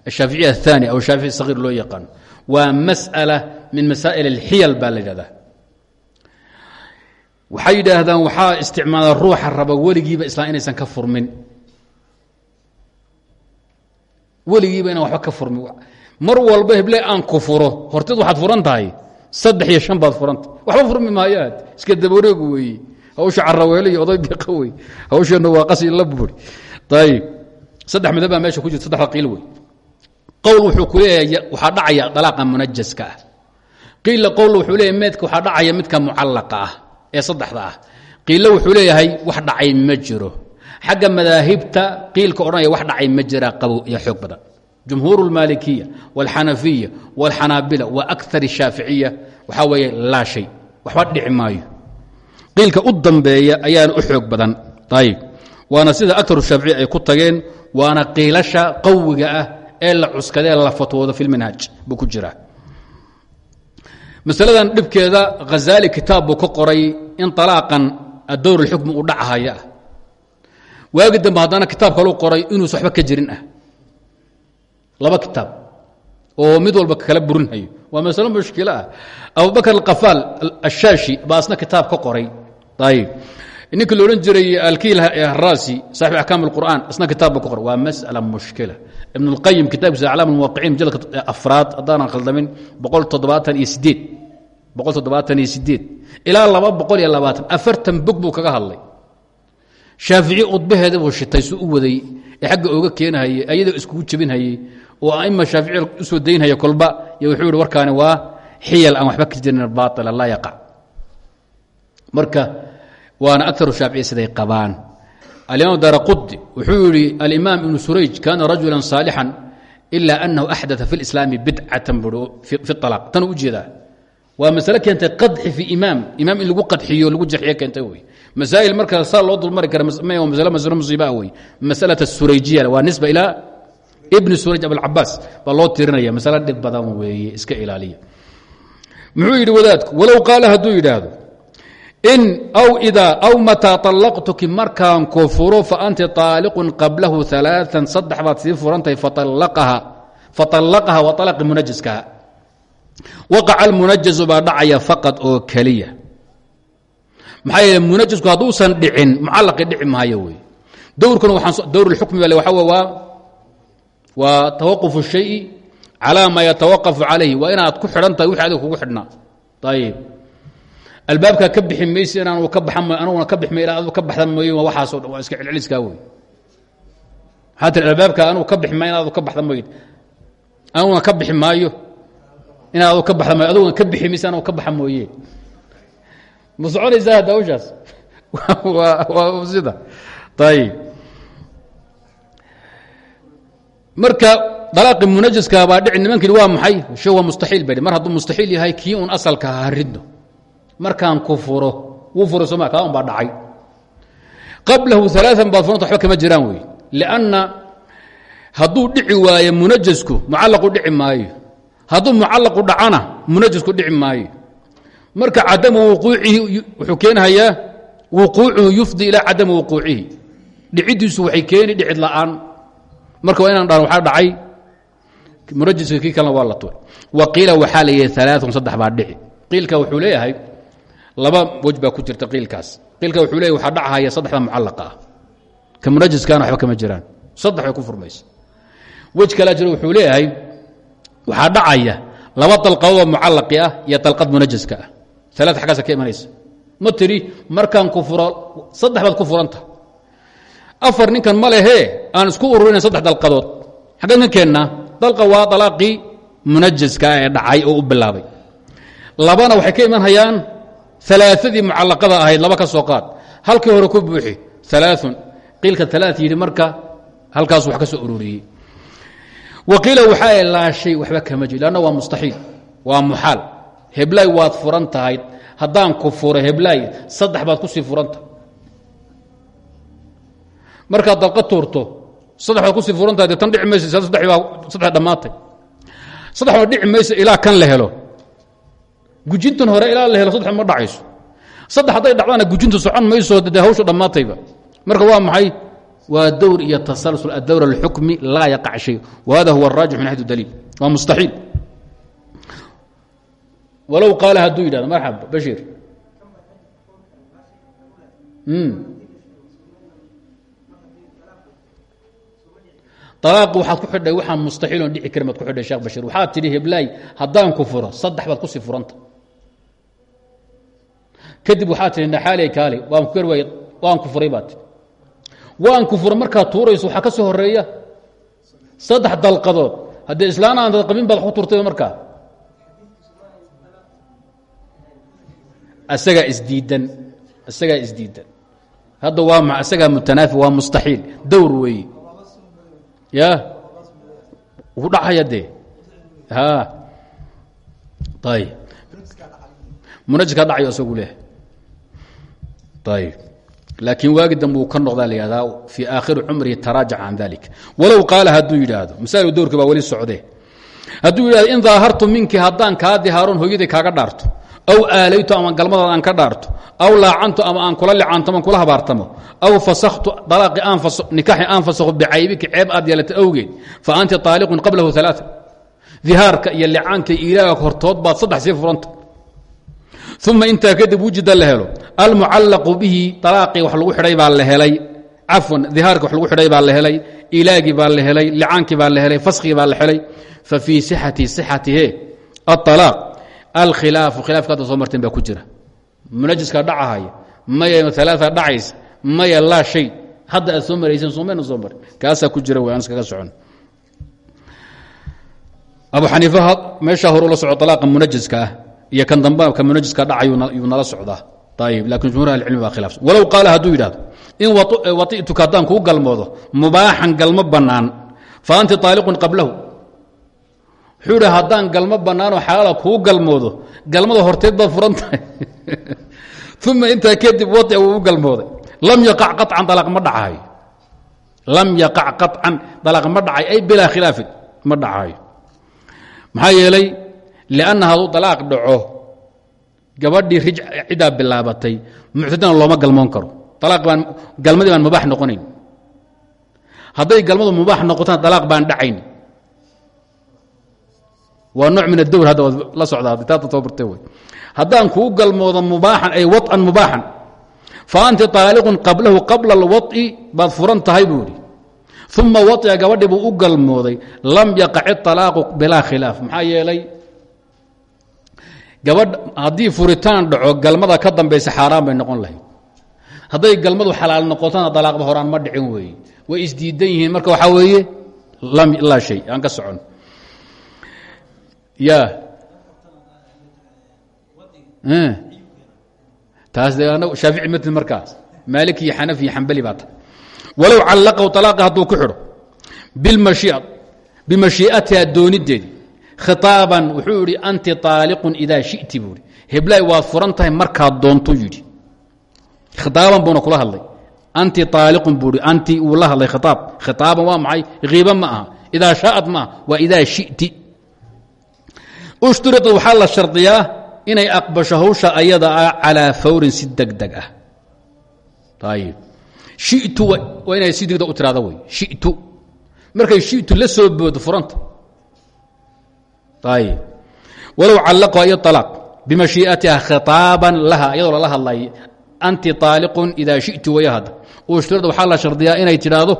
ashaaficiy aلثaani aw shaafici sahiir loo yaqaano waa masأala min masaa'il اlxiyal baa la yidhahdaa waxay yidhaahdaan waxaa isticmaala ruuxa raba weligiiba islaan inaysan ka furmin weligiiba inaan waxba ka furmin mar walba heble aan ku furo horteed waxaad furan tahay saddex iyo shan baad furanta waxba furmi maayaad iska dabareegu weeye hawsha caraweele iyo oday biqa wey hawsheenna waa qasi la buuri ayib saddex midab baa meesha ku jirta saddexda qiil wey qowl wuxuu ku leeyahay waxaa dhacaya dalaaqa munajaska ah qiilla qowl wuxuu leeyahay meedka waxaa dhacaya midka mucallaqa ah ee saddexda ah qiilla wuxuu leeyahay wax dhacay ma jiro xagga madaahibta qiilka odhanaya wax dhacay ma jira qabow iyo xoog badan jumhuur اlmaalikiya wاlxanafiya wاlxanaabila wa akar الshaaficiya waxaa weeye laa shay waxba dhici maayo qiilka u dambeeya ayaana u xoog badan. Ayib waana sida akar shaafici ay ku tageen waana qiilasha qawiga ah ee la cuskadee la fatwoodo fi lmanhaaj ku jiraa. Masaladan dhibkeeda hazaali kitaab buu ka qoray in alaaqan adowr اlxukmi uu dhachaya ah waagi dambe haddana kitaab kalu qoray inuusa waxba ka jirin ah. Laba kitaab oo mid walba kala burinhayo. Waa masalo mushkilo ah. Abubakr alkafaal ashaashi baa kitaab ka qoray ayib ninka la odhan jiray alkiil haraasi saaxib axkaam اlqur'an isna kitaab ba ka qoray waa masأala mushkila ibn اlqayim kitaabkiisa aclaam اlmuwaقiciin mujaladka afraad haddaanan khaldamin boqol toddobaatan iyo sideed boqol toddobaatan iyo sideed ilaa laba boqol iyo labaatan afartan bog buu kaga hadlay shaafici udbaheeda buu shitay su u waday ee xagga ooga keenahayey ayadoo iskugu jebinhayey oo aima shaafici usoo daynhaya kolba iyo wuxuu yihi warkaani waa xiyal aan waxba ka jirin baaila laa yaqa marka waana akaru shaafici siday qabaan. Alimaam daraqudi wuxuu yihi alimaam ibnu surayj kaana rajula saalixan ila anahu axdaa fi اlislaami bidcatan fi alaq tan u jeedaa. Waa masale keentay fi imaam. Imaam in lagu lagu jarxiyo keentay wey. Masaa'il marka saa loo dulmari kara masale masale musiibaa wey. Masalata surayjiya waa nisba ilaa ibni surayj abulcabaas baa loo tirinaya. Masale dhib badan weeye iska ilaaliya. Muxuu yidhi wadaadku walow qaala hadduu yidhaahdo in aw idaa aw mataa طallaqtuki markaan ku furo fa anti طaaliqun qablahu ثalaaثan saddex baad sii furantahay faطallaqaha wa طalaqi munajaskaha waqaca almunajazu baa dhacaya faqad oo keliya maxaa yeele munajasku hadduusan dhicin mucalaqi dhici maayo wey dowrkuna dowr اlxukmi ba waxa waa waa tawaquf الshayi calى ma yatawaqafu calayhi waa inaad ku xidhan tahay wixi adiga kugu xidhnaa ayib albaabkaa ka bixi mayse ka baxa anuguna ka bixma ilaa adu ka baxda mooye waa waxaaso waa iska celceliskaa wey tiri albaabka anugu ka bixi inaadu ka baxda mayd anuguna ka bixi inaadu ka baxda maayo ka bixi mayse ka baxa mooye. Ma soconaysaa hadda hawshaas? <laughs> Waa ayib marka dalaaqi munajaska baa dhici nimankii waa maxay? Shay waa bay mar hadduu mustaxiil yahay kii asalka ha markaan ku furo wuu furay sooma kaa un baa dhacay. Qablahu alaaan baad furanta waxba kama jiraan wey lianna hadduu dhici waayo munajasku mucallaqu dhici maayo. Hadduu mucallaqu dhacana munajasku dhici maayo. Marka cadamu wuquucihi wuxuu keenhayaa wuquucuhu yufdi ilaa cadami wuquucihi. Dhiciddiisu waxay keeni dhicid la'aan. Marka waa inaan dhan waxaa dhacay. Munajiska kii kalena waa la turay wa qiila waxaa la yihi alaaun saddex baa dhici. Qiilka wuxuu leeyahay laba wej ku jirta qiilkaas. Qiilka wuxuu leeyahy waxaa dhachaya saddexda mucallaqa ah. Ka munajiskaana waxba kama jiraan. Saddex bay ku furmaysa. Wej kalaa jiro wuxuu leeyahay waxaa dhacaya laba dalqadoodoo mucallaqi ah iyo dalqad munajaska ah. Alaa xaggaasa ka imanaysa. Ma tiri markaan ku furo saddex baad ku furanta. Afar ninkan ma lehee aan isku ururina saddex dalqadood. Xaggeed ka keennaa waa dalaaqii munajaska ee dhacay oo u bilaabay. Labana waxay ka imanhayaan alaaadii mucallaqada ahayd laba ka soo qaad. Halkii hore ku buuxi alaaun qiilka alaa yidhi marka halkaas wax ka soo ururiyey. Wa qiila waxaa laashay waxba kama jiro lanna waa mustaxiil waa muxaal. Heblaay waad furan tahay. Haddaan ku furo heblaay saddex baad ku sii furanta markaad dalqa tuurto saddex baad ku sii furan tahay dee tan dhici mayso saddex dhammaatay. Saddex baa dhici mayso ilaa kan la helo gujintan hore ilaa la helo saddex ma dhacayso. Saddex hadday dhacdana gujintu socon mayso dee hawshu dhammaatayba. Marka waa maxay? Waa dowr iyo tasalsul adowr alxukmi laa yaqac shay. Wahada huwa araajix min xayu daliil. Waa mustaxiil. Walow qaala hadduu yidhahdo marxaba bashiir. Alaaqi waxaad ku xidhay waxaan mustaxiilon dhici karin ku xidhay sheekh bashiir. Waxaad tidhi heblaay haddaan ku furo saddex baad ku sii furanta kadib waxaad tidhi naxaaley kaale waan ku furay baad. Tii waan ku fura markaad tuurayso waxaa ka soo horreeya saddex dalqadood haddee islaan aan qabin baad ku turtay markaa. Asagaa isdiidan isagaa isdiidan hadda waa ma isagaa mutanaafi waa mustaxiil dowr weeye ya wuu dhacaya dee? Ayb munajiskaa dhacayo isagu ayb laakiin waagi dambe uu ka noqdaa la yihahdaa fii aakhiri cumrihi taraajac can dalik walow qaala hadduu yidhaahdo masaa'il dowrki baa weli socdee hadduu yidhahdo in daahartu minki haddaan kaa dihaaroon hooyaday kaaga dhaarto aw aalaytu ama galmadaada aan ka dhaarto aw laacantu ama aan kula licaanto ama kula habaartamo aw fasaktu alaaqi nikaaxi aan fasakho bicaybiki ceeb aad yeelata awgeed fa anti aaliqun qablahu alaa dihaarka iyo licaanka ilaaga hortood baad saddex sii uma intaa kadib wujida la helo almucallaqu bihi alaaqii wax lagu xidhay baa la helay cafwan dihaarki wax lagu xidhay baa la helay ilaagii baa la helay licaankii baa la helay faskii baa la helay fa fii sixati sixatihe aalaaq alkhilaafu khilaafka hadda soo marteen baa ku jira munajiska dhacahaya maya alaaa dhacaysa maya laa shay hadda aad soo marayseen soomayna soo marin kaasaa ku jira waan iskaga socon abu xaniifa meeshaa hore ula soco alaaqa munajiska ah iyo kan dambe ka munajiska dhacayuu nala socdaa ayib laakiin jumhur ahlicilmi baa khilaafsan walow qaala hadduu yidhahdo in wai'tuka haddaan kuu galmoodo mubaaxan galmo bannaan fa anti aaliqun qablahu. Wuxuu idhi haddaan galmo bannaanoo xalaala kuu galmoodo galmada horteed baad furan tahay. <laughs> Uma intaa kadib waic wuu u galmooday. Lam yaqac qacan alaaq ma dhacahayo lam yaqac qaطcan dalaaq ma dhacay. Ay bilaa khilaafin ma dhacahayo maxaa yeelay lianna hadduu dalaaq dhaco gabadhii rij ciddaa bilaabatay muctadana looma galmoon karo alaaq baan galmadii baan mubaax noqonayn hadday galmadu mubaax noqotana dalaaq baan dhacayn waa nooc min adowr hadda waad la socdaa taata soo bartay wey haddaan kuu galmoodo mubaaxan ay waطan mubaaxan fa anti طaaliqun qablahu qabla اlwaط'i baad furan tahay buu idhi uma waطiga gabadhii buu u galmooday lam yaqac iطalaaqu bilaa khilaaf maxaa yeelay gabadh haddii furitaan dhaco galmada ka dambaysa xaaraan bay noqon lahayd. Hadday galmadu xalaal noqotona dalaaqba horaan ma dhicin weeye. Way isdiidan yihiin marka waxaa weeye laa shay aan ka socon. Ya taas shaafici matn markaas. Maalik iyo xanafi iyo xambali baa ta walow callaqahu alaaqi hadduu ku xidho. Bimashii'atiha doonideedi khitaaban wuxuu idhi anti aaliqun idaa shiti buu i heblaay waad furan tahay markaad doonto yidhi. Khitaaban buuna kula hadlay. Anti aaliqun buu i anti uu la hadlay khitaab. Khitaaban waa maxay? Hiiba ma aha. Idaa shaaad ma aha. Waa idaa shiti. Ushturida waxaa la shardiyaa inay aqbasho hawsha ayada ah calaa fawrin si degdeg ah. Ayib shitu waa inay si degdeg u tiraada wey shitu. Markay shitu la soo boodo furanta walow callaqha iyo alaaq bimashii'atiha khitaaban laha iyadoo lala hadlay anti aaliqun idaa shiti waya hadda ushturida waxaa la shardiyaa inay tidhaahdo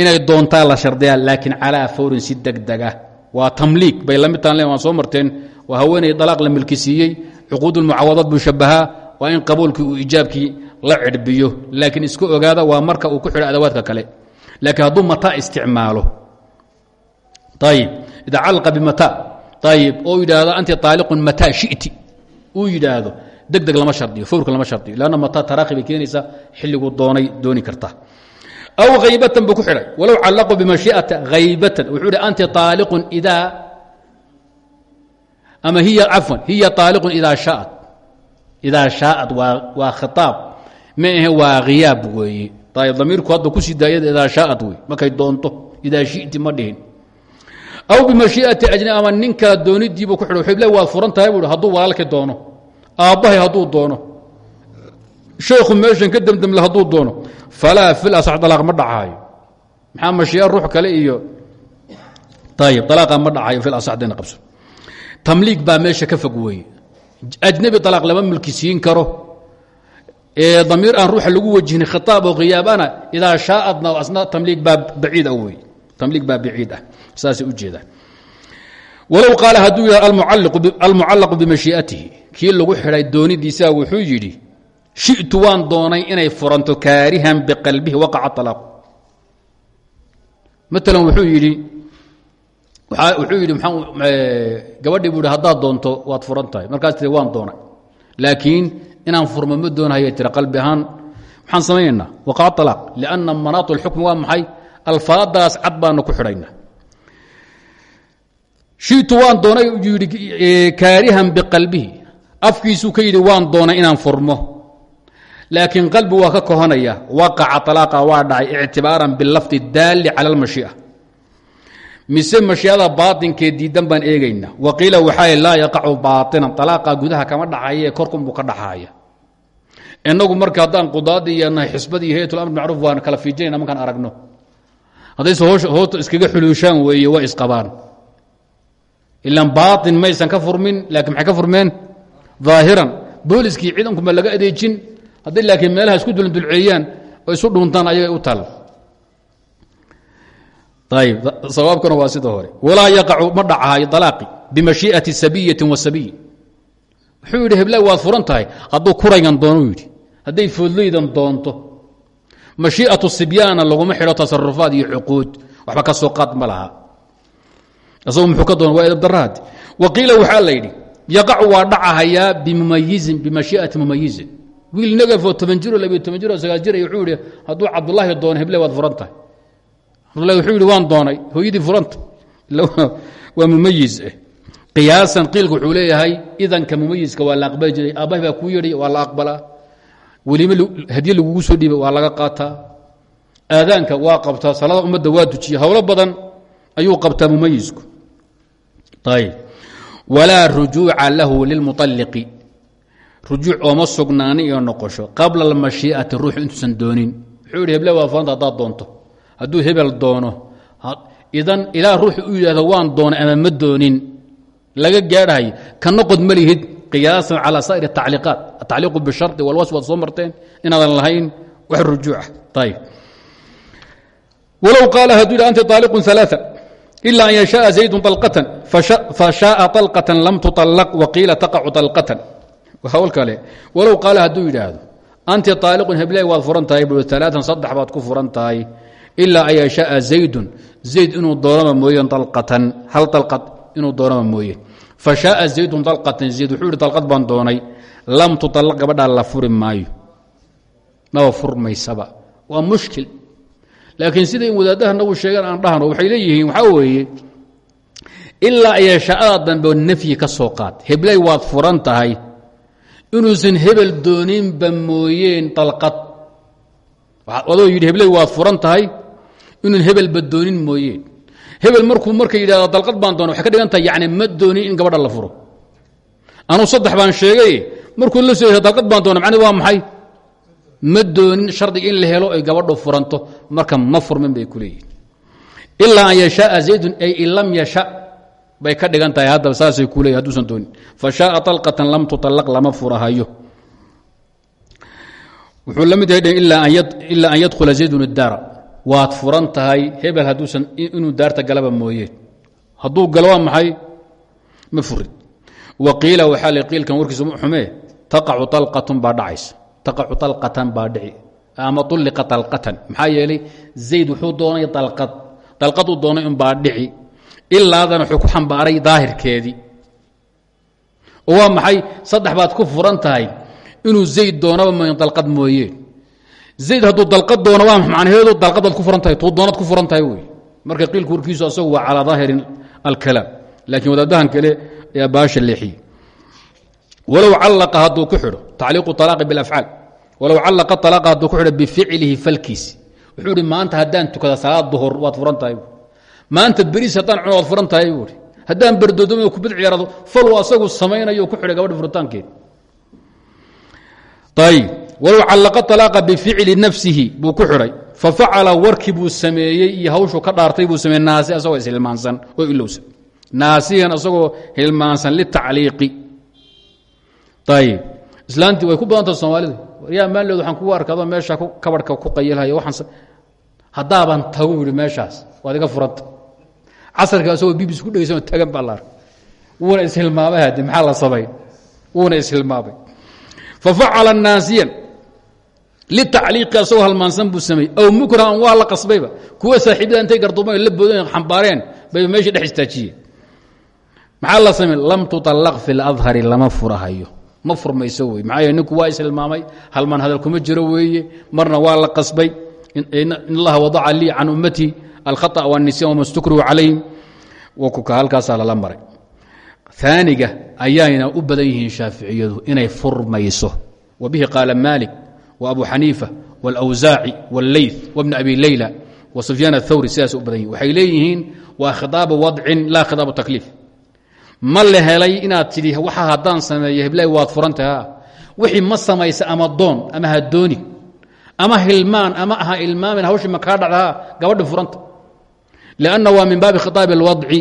inay doontaa la shardiyaa laakiin calaa fawrin si degdeg ah waa tamliig bay la mid tahan waan soo marteen waa haweeney dalaaq la milkisiiyey cuquud waa marka uu ku xidho adawaadka kale laakiin hadduu mata isticmaalo ayib ida callaqa bimata ayib oo yidhaahdo anti aaliqun mata shiti uu yidhaahdo deg deg lama shardiyo fawrka lama shardiyo lanna mata taraakhi bay keenaysaa xilliguu doonay dooni karta aw haybatan buu ku xidhay walow callaqu bimashii'ata haybatan wuxuu hi anti aaliqun idaa ama hiya cafwan hiya aaliqun idaa shaaad idaa shaaad waa khitaab ma ahe waa khiyaab weeye ayb damiirku hadda ku sii daayada idaa shaaad wey markay doonto idaa shiti ma dhihin aw bimashii'ati ajni ama nin kala doonidiibuu ku xidho. Xibla waad furan tahay buu hadduu walaalkii doono aabbahay hadduu doono sheekhu meeshan ka demdemle hadduu doono falaa fil asax dalaaq ma dhacaayo. Maxaa mashii'a ruux kale iyo ayib dalaaqa ma dhacayo fil asax dayna qabso. Tamliig baa meesha ka fog weeye. Ajnebi alaaq lama milki siin karo. Ee damiir aan ruuxa lagu wajihnin khitaab oo khiyaabana idaa shaaadna asna tamliig baa baciid ah wey tamliig baa baciid ah saasay ujeedaan walow qaala hadduu yidha almucallaqu bimashii'atihi kii lagu xidhay doonidiisaa wuxuu yidhi shi'tu waan doonay inay furanto kaarihan biqalbihi waqaca alaaqu maalan wuxuu yidhi wuxuu yidhi gabadhii buu hi haddaad doonto waad furan tahay markaas tiri waan doonay. Laakiin inaan furmo ma doonahaya tira qalbi ahaan maxaan samaynaynaa waqaca alaaq lianna manaatu اlxukm waa maxay alfaadaas cad baanu ku xidhayna shiitu waan doonay yidhi kaarihan biqalbihi. Afkiisuu ka yidhi waan doonay inaan furmo. Laakiin qalbi waa ka kohonaya waqaca alaaqa waa dhacay ictibaaran bilafdi daalli cala almashii'a. Mise mashiiada baaطinkee diidan baan eegayna. Waqiila waxaa laa yaqacu baainan alaaqa gudaha kama dhacaye korkunbuu ka dhaxaaya inagu marka haddaan qudaadii iyo nahay xisbadii hayatlamr macruuf waan kala fiijinayna markaan aragno haddayse hoosta iskaga xuluushaan weeye waa isqabaan. Ilan baain maysan ka furmin laakiin maxay ka furmeen? ظaahiran booliskii ciidankuma laga adeejin. Hadday laakiin meelaha isku duldulceeyaan oo isu dhuuntaan ayagay u taal. Ayb sawaabkuna waa sida hore. Walaa yaqacu ma dhacaayo alaaqi bimashii'ati sabiyatin wa sabiy wuxuu yidhi waad furan hadduu kuraygan doonuu yidhi. Hadday foodleydan doonto mashii'atu sibyaana laguma xidho tasarufaad iyo cuquud. Waxba ka soo qaad ma laha. Isagu muxuu ka doona waa edabdaraad waqiila waxaa la yidhi yaqacu waa dhacahayaa bimumayizin bimashii'ati mumayizin wiil negafoo toban jiro labiyo toban jiro sagaal jir wuxuu yidhi hadduu cabdulaahi doono heble waad furan tahay. Cabdullahi wuxuu yidhi waan doonay hooyadii furanta <laughs> waa mumayiz eh. Qiyaasan qiilka wuxuu leeyahay idanka mumayiska waa la aqbali jiray aabbahi baa kuu yedhi waa la aqbalaa welime hadye lagugu soo dhiibay waa laga qaataa. Aadaanka waa qabtaa salada ummadda waa dujiya howlo badan ayuu qabtaa mumayisku. Ayb walaa rujuuca lahu lilmuطalliqi rujuuc ooma sugnaani iyo noqosho. Qabla almashii'ati ruuxu intuusan doonin. Wuxuu yidhi heble waa furanta haddaad doonto. Hadduu hebel doono idan ilaa ruuxu u yidhahdo waan doonay ama ma doonin. Laga gaadhahay ka noqod qiyaasan calى saa'ir الtacliiqaat atacliiqu bishari walwas waad soo marteen inaadan lahayn wax rujuuca ayb walow qaala hadduu yidhi anta طaaliqu ثaلaaثa إila an yشhaءa زaydu طalqatan fashaaءa طalqatan lam tuطalaq waqiila taqacu طalqatan hawl kale walow qaala hadduu yidhaahdo anti aaliqun hebley waad furan tahay bu alaaan saddex baad ku furan tahay ilaa an yashaaa zaydun zayd inuu doonaba mooyeen dalqatan hal dalqad inuu doonaba mooye fa shaaa zaydun dalqatan zayd wuxuu ihi dalqad baan doonay. Lam tuطalaq gabadhaa la furi maayo. Maba furmaysaba waa mushkil. Laakiin siday wadaadaha nagu sheegaan aan dhahno waxay leeyihiin waxaa weeye ilaa ayashaa'ada dambe nafyi ka soo qaad. Hebley waad furan tahay. Inuusan hebel dooninba mooyeen dalqad. Adoo yidhi hebley waad furan tahay. Inuun hebelba doonin mooyeen hebel markuu marka yidhahdo dalqad baan doona waxay ka dhigan tahay yani ma doonin in gabadha la furo. Anuu saddex baan sheegay markuu la soo yihahdo dalqad baan doona macnid waa maxay? Ma doonin shardiga in la helo ay gabadhu furanto marka ma furmin bay ku leeyihiin ilaa an yashaaa ay in yasha bay ka dhigan tahay haddaba saasay ku leeyihiin haduusan doonin. Fa shaaa alqatan lam tutalaq lama furahayo. Wuxuu la mid yahay ilaa an yadkhula zaydun اdaara waad furan tahay hebel haduusan inuu daarta galaba mooyee haduu galo waa maxay? Ma furid. Wa qiila waxaa l qiilkan warkiisu xumee? Taacu alqatun baa dhacaysa. Taacu alqatan baa ama ulliqa alqatan maxaa yeelay zayd wuxuu doonay alad dalqaduu doonay unbaa dhici. Ilaadana wuxuu ku xambaaray daahirkeedii. Waa maxay? Saddex baad ku furan tahay. Inuu zayd doonaba dalqad mooyee zayd hadduu dalqad doono waa macnaheedu dalqadaad ku furan tahay tuu doonaad ku furan tahay wey. Marka qiilku warkiisu asagu waa calaa daahiri alkalaam. Laakiin wadaadahan kale ayaa baasha leexiye walow callaqa hadduu ku xidho tacliiqu alaaqi bilafcaal. Walow callaqa alaaqa hadduu ku xidho bificlihi falkiisi. Wuxuu ihi maanta haddaan tukada salaad duhur waad furan tahay maanta beriis haddaan cuno waad furan tahay buui haddaan berdoodomo kubad ciyaarado falu asagu samaynayo ku xidhay gabadha furitaankeed. Ayb walow callaqa alaaqa bificli nafsihi buu ku xidhay fafacala warkii buu sameeyey iyo hawshuu ka dhaartay buu sameeyey naasi asagoo ishilmaansan oo ilowsan. Naasiyan asagoo hilmaansan litacliiqi. Ayb islaantii way ku badantah soomaalidu yaa maalleed waxaan kugu arkado meesha kabarhka ku qayilhayo waxaan haddaaban tagu yidhi meeshaas waad iga furanta. Casarka asagoo bibis ku dhegeysanoo tagan baa la arkay. Wuuna maxaa la samayn wuuna ishilmaamay. Fafacala naasiyan litacliiqi asagoo halmaansan buu sameeyey aw mukrahan waa la qasbayba kuwa saaxiibada intay garduuman la boodan xambaareen bay meesha dhex istaajiyeen maxaa la samey lam tuallaq fi ladhari lama furahayo ma furmayso wey maxaa yeele ninku waa isilmaamay halmaan hadal kuma jiro weeye marna waa la qasbay in allaha wadaca lii can ummatii alkhaa wanisyan wamastukrihu calayhim wakuka halkaasaa lala maray aaniga ayaayna u badan yihiin shaaficiyadu inay furmayso wabihi qaala maalik abu xaniifa wاlawsaaci wاlleyth wbni abi leyla wa sufyaan athawri sidaas u badan yihin waxay leeyihiin waa khidaabu wadcin laa khidaabu takliif ma la helay inaad tidhi waxa haddaan sameeyo heblaay waad furantaha wixii ma samaysa ama doon ama ha dooni ama hilmaan ama aha ilmaamin hawshii ma kaa dhacdaa gabadhi furanta lanna waa min baabi khitaabi اlwadci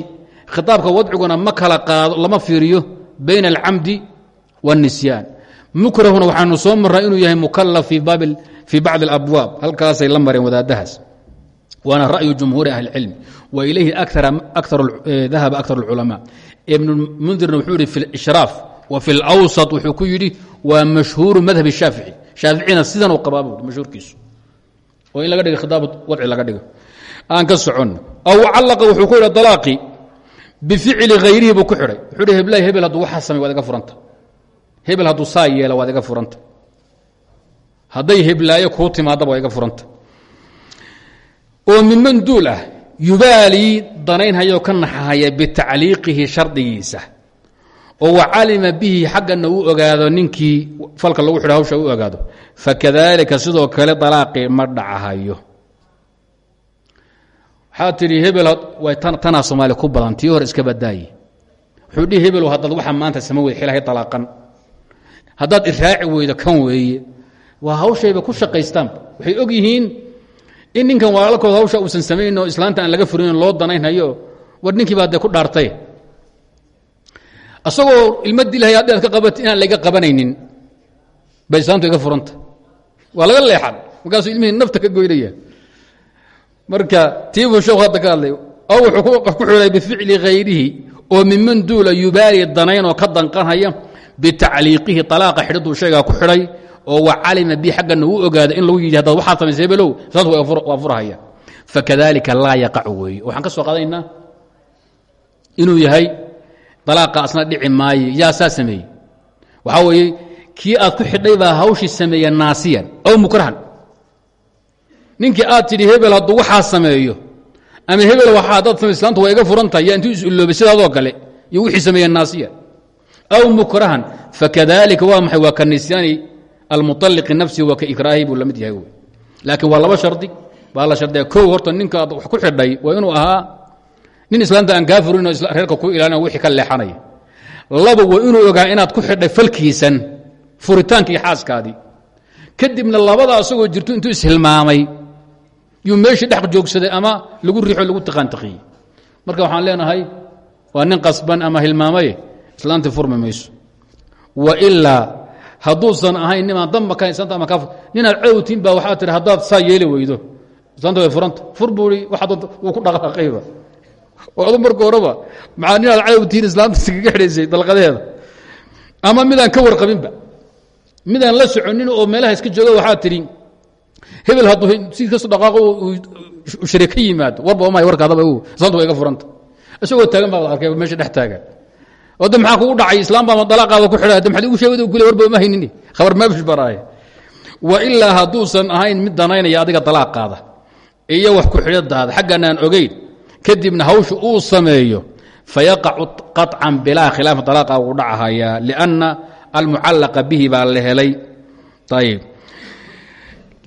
khitaabka wadciguna ma kala qaado lama fiiriyo bayna alcamdi wاlnisyaan mukrahuna waxaanu soo marnaa inuu yahay mukalaf fii bacdi اlabwaab halkaasay la mareen wadaadahaas waana ra'yu jumhuuri ahli اlcilmi wa ilayhi dahaba akar اlculamaa ibn mundirna wuxuu yihi fi اlishraaf wa fi اlawsط wuxuu ku yidhi waa mashhuuru madhab الshaafici shaaficina sidan u qabaa bu mashhuurkiisu oo in laga dhiga khitaab wadci laga dhigo aan ka soconno aw callaqa wuxuu ku yidhi dalaaqi bificli hayrihi buu ku xidhay wuxuu hi heblaay hebel hadduu waxaa samay waad iga furanta hebel hadduu saa yeela waad iga furanta. Hadday heblaayo kuu timaadaba waa iga furanta. Oo miman duul ah yubaalii danaynhayoo ka naxahaya bitacliiqihi shardigiisa. Oo wa calima bihi xaggana uu ogaado ninkii falka lagu xidho hawsha u ogaado. Fakadalika sidoo kale dalaaqii ma dhacahayo. Waxaa tidhi hebel tanaa soomaaliya ku badan tii iska badaaye wuxuu dhihi hebel haddaad waxa maanta sama weyd xilahay alaaqan haddaad iraaci weydo kan weeye. Waa hawshayba ku shaqaystaanba waxay og yihiin in ninkan walaalkooda hawsha uusan samayn oo islaanta aan laga furin loo danaynhayo war ninkii baa dee ku dhaartay. Asagoo ilma dilhay haddaad ka qabat inaan laga qabanaynin bay islaantu iga furanta. Waa laga leexan. Markaasuu ilmihii nafta ka goynaya. Marka tiibuu sheekhu hadda ka hadlay oo wuxuu ku xidhay bificli hayrihi oo miman duula yubaali danayn oo ka danqanhaya bitacliiqihi alaaqa xidhaduu sheegaa ku xidhay oo wacalima bi xaggana uu ogaada in lagu yidhi haddaad waxaad samaysa hebelow islaantu waa furhaya fakadalika laa yaqacu weeye waxaan ka soo qaadanaynaa inuu yahay dalaaqa asna dhici maaye yaa saa sameeyey. Waxaa weeye kii aad ku xidhay baa hawshii sameeya aad tidhi hebel hadduu waxaa sameeyo ama hebel waxaa haddaad samay islaanta waa iga furan tahay yaa intuu sidaadoo kale iyo wixii sameeya naasiyan aw mukrahan fakadalika waa maxay waa ka nisyaani almuطaliqi nafsihi waa ka ikraahi buu la mid yahay laakiin waa laba shardi baa la shardiya kow horta ninka aad wax ku xidhay waa inuu ahaa nin islaanta aan kaa furin oo reerka ku ilaalina wixii ka leexanaya laba waa inuu ogaa inaad ku xidhay falkiisan furitaankii xaaskaadii kadibna labada asagoo jirto intuu ishilmaamay yuu meeshii dhex joogsaday ama lagu riixo lagu tiqaantiqiyey marka waxaan leenahay waa nin qasban ama islaantii furmi mayso. Wa ilaa hadduusan ahayn nimaan damba ka islaanta ama ka ninaad cawtiin baa waxaa tihi haddaad saa yeeli weydo. Islaanta way furanta. Fur buu i waxaad wuu ku dhaqaaqayba oo adu marka horeba maxaa ninaad islaanta iskaga xidhaysay dalqadeeda? Ama midaan ka warqabinba. Midaan la soconin oo meelaha iska jooga waxaa tidhi hebel hadduu si kasto dhaqaaqo shari warba ma warkaadaba islaanta waa iga furanta. Isagoo taagan baa arkay meesha dhex taagan oo de maxaa kugu dhacay? Islaam baa dalaaqaada ku xidhay. De maxaad igu sheegay? Kule warba ma haynin. Khabar maafish baraaye wa ilaa hadduusan ahayn mid danaynaya adiga dalaaqaada iyo wax ku xidhadaada xaggan aan ogeyn. Kadibna hawsha uu sameeyo. Fayaqacu qaطcan bilaa khilaafa dalaaqa uu dhacahayaa lianna almucallaqa bihi baa la helay. Ayib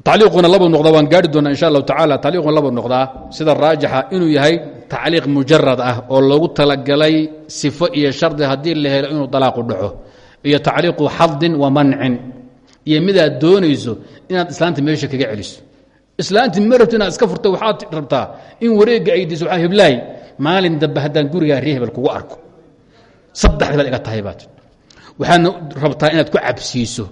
tacliiquna laba noqdaa waan gaari doonaa insha allahu tacala tacliiquna laba noqdaa sida raajixa inuu yahay tacliiq mujarad ah oo loogu talagalay sifo iyo shardi haddii la helo inuu dalaaqu dhaco iyo tacliiqu xadin wa mancin iyo midaad doonayso inaad islaanta meesha kaga celiso. Islaantii ma rabto inaad iska furta waxaad rabtaa in wareegga ay diso waa heblaay maalin dambe haddaan gurigaa ree hebel kugu arko. Saddexdi baad iga tahay baad. Waxaadna rabtaa inaad ku cabsiiso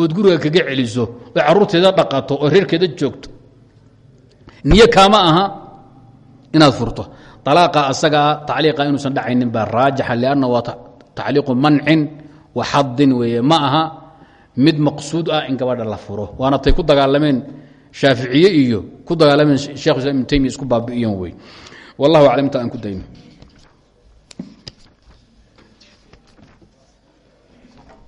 ood guriga kaga celiso oo caruurteeda dhaqato oo reerkeeda joogto. Niyo kaama aha inaad furto alaaqa asagaa tacliiqa inuusan dhacaynin baa raajixa lianna waa tacliiqu mancin wa xadin weeye ma aha mid maqsuud ah in gabadha la furo. Waana tay ku dagaalameen shaaficiye iyo ku dagaalameen shekh islam ibn taymiya isku baabi'iyan wey wallahu aclam inta aan ku dayno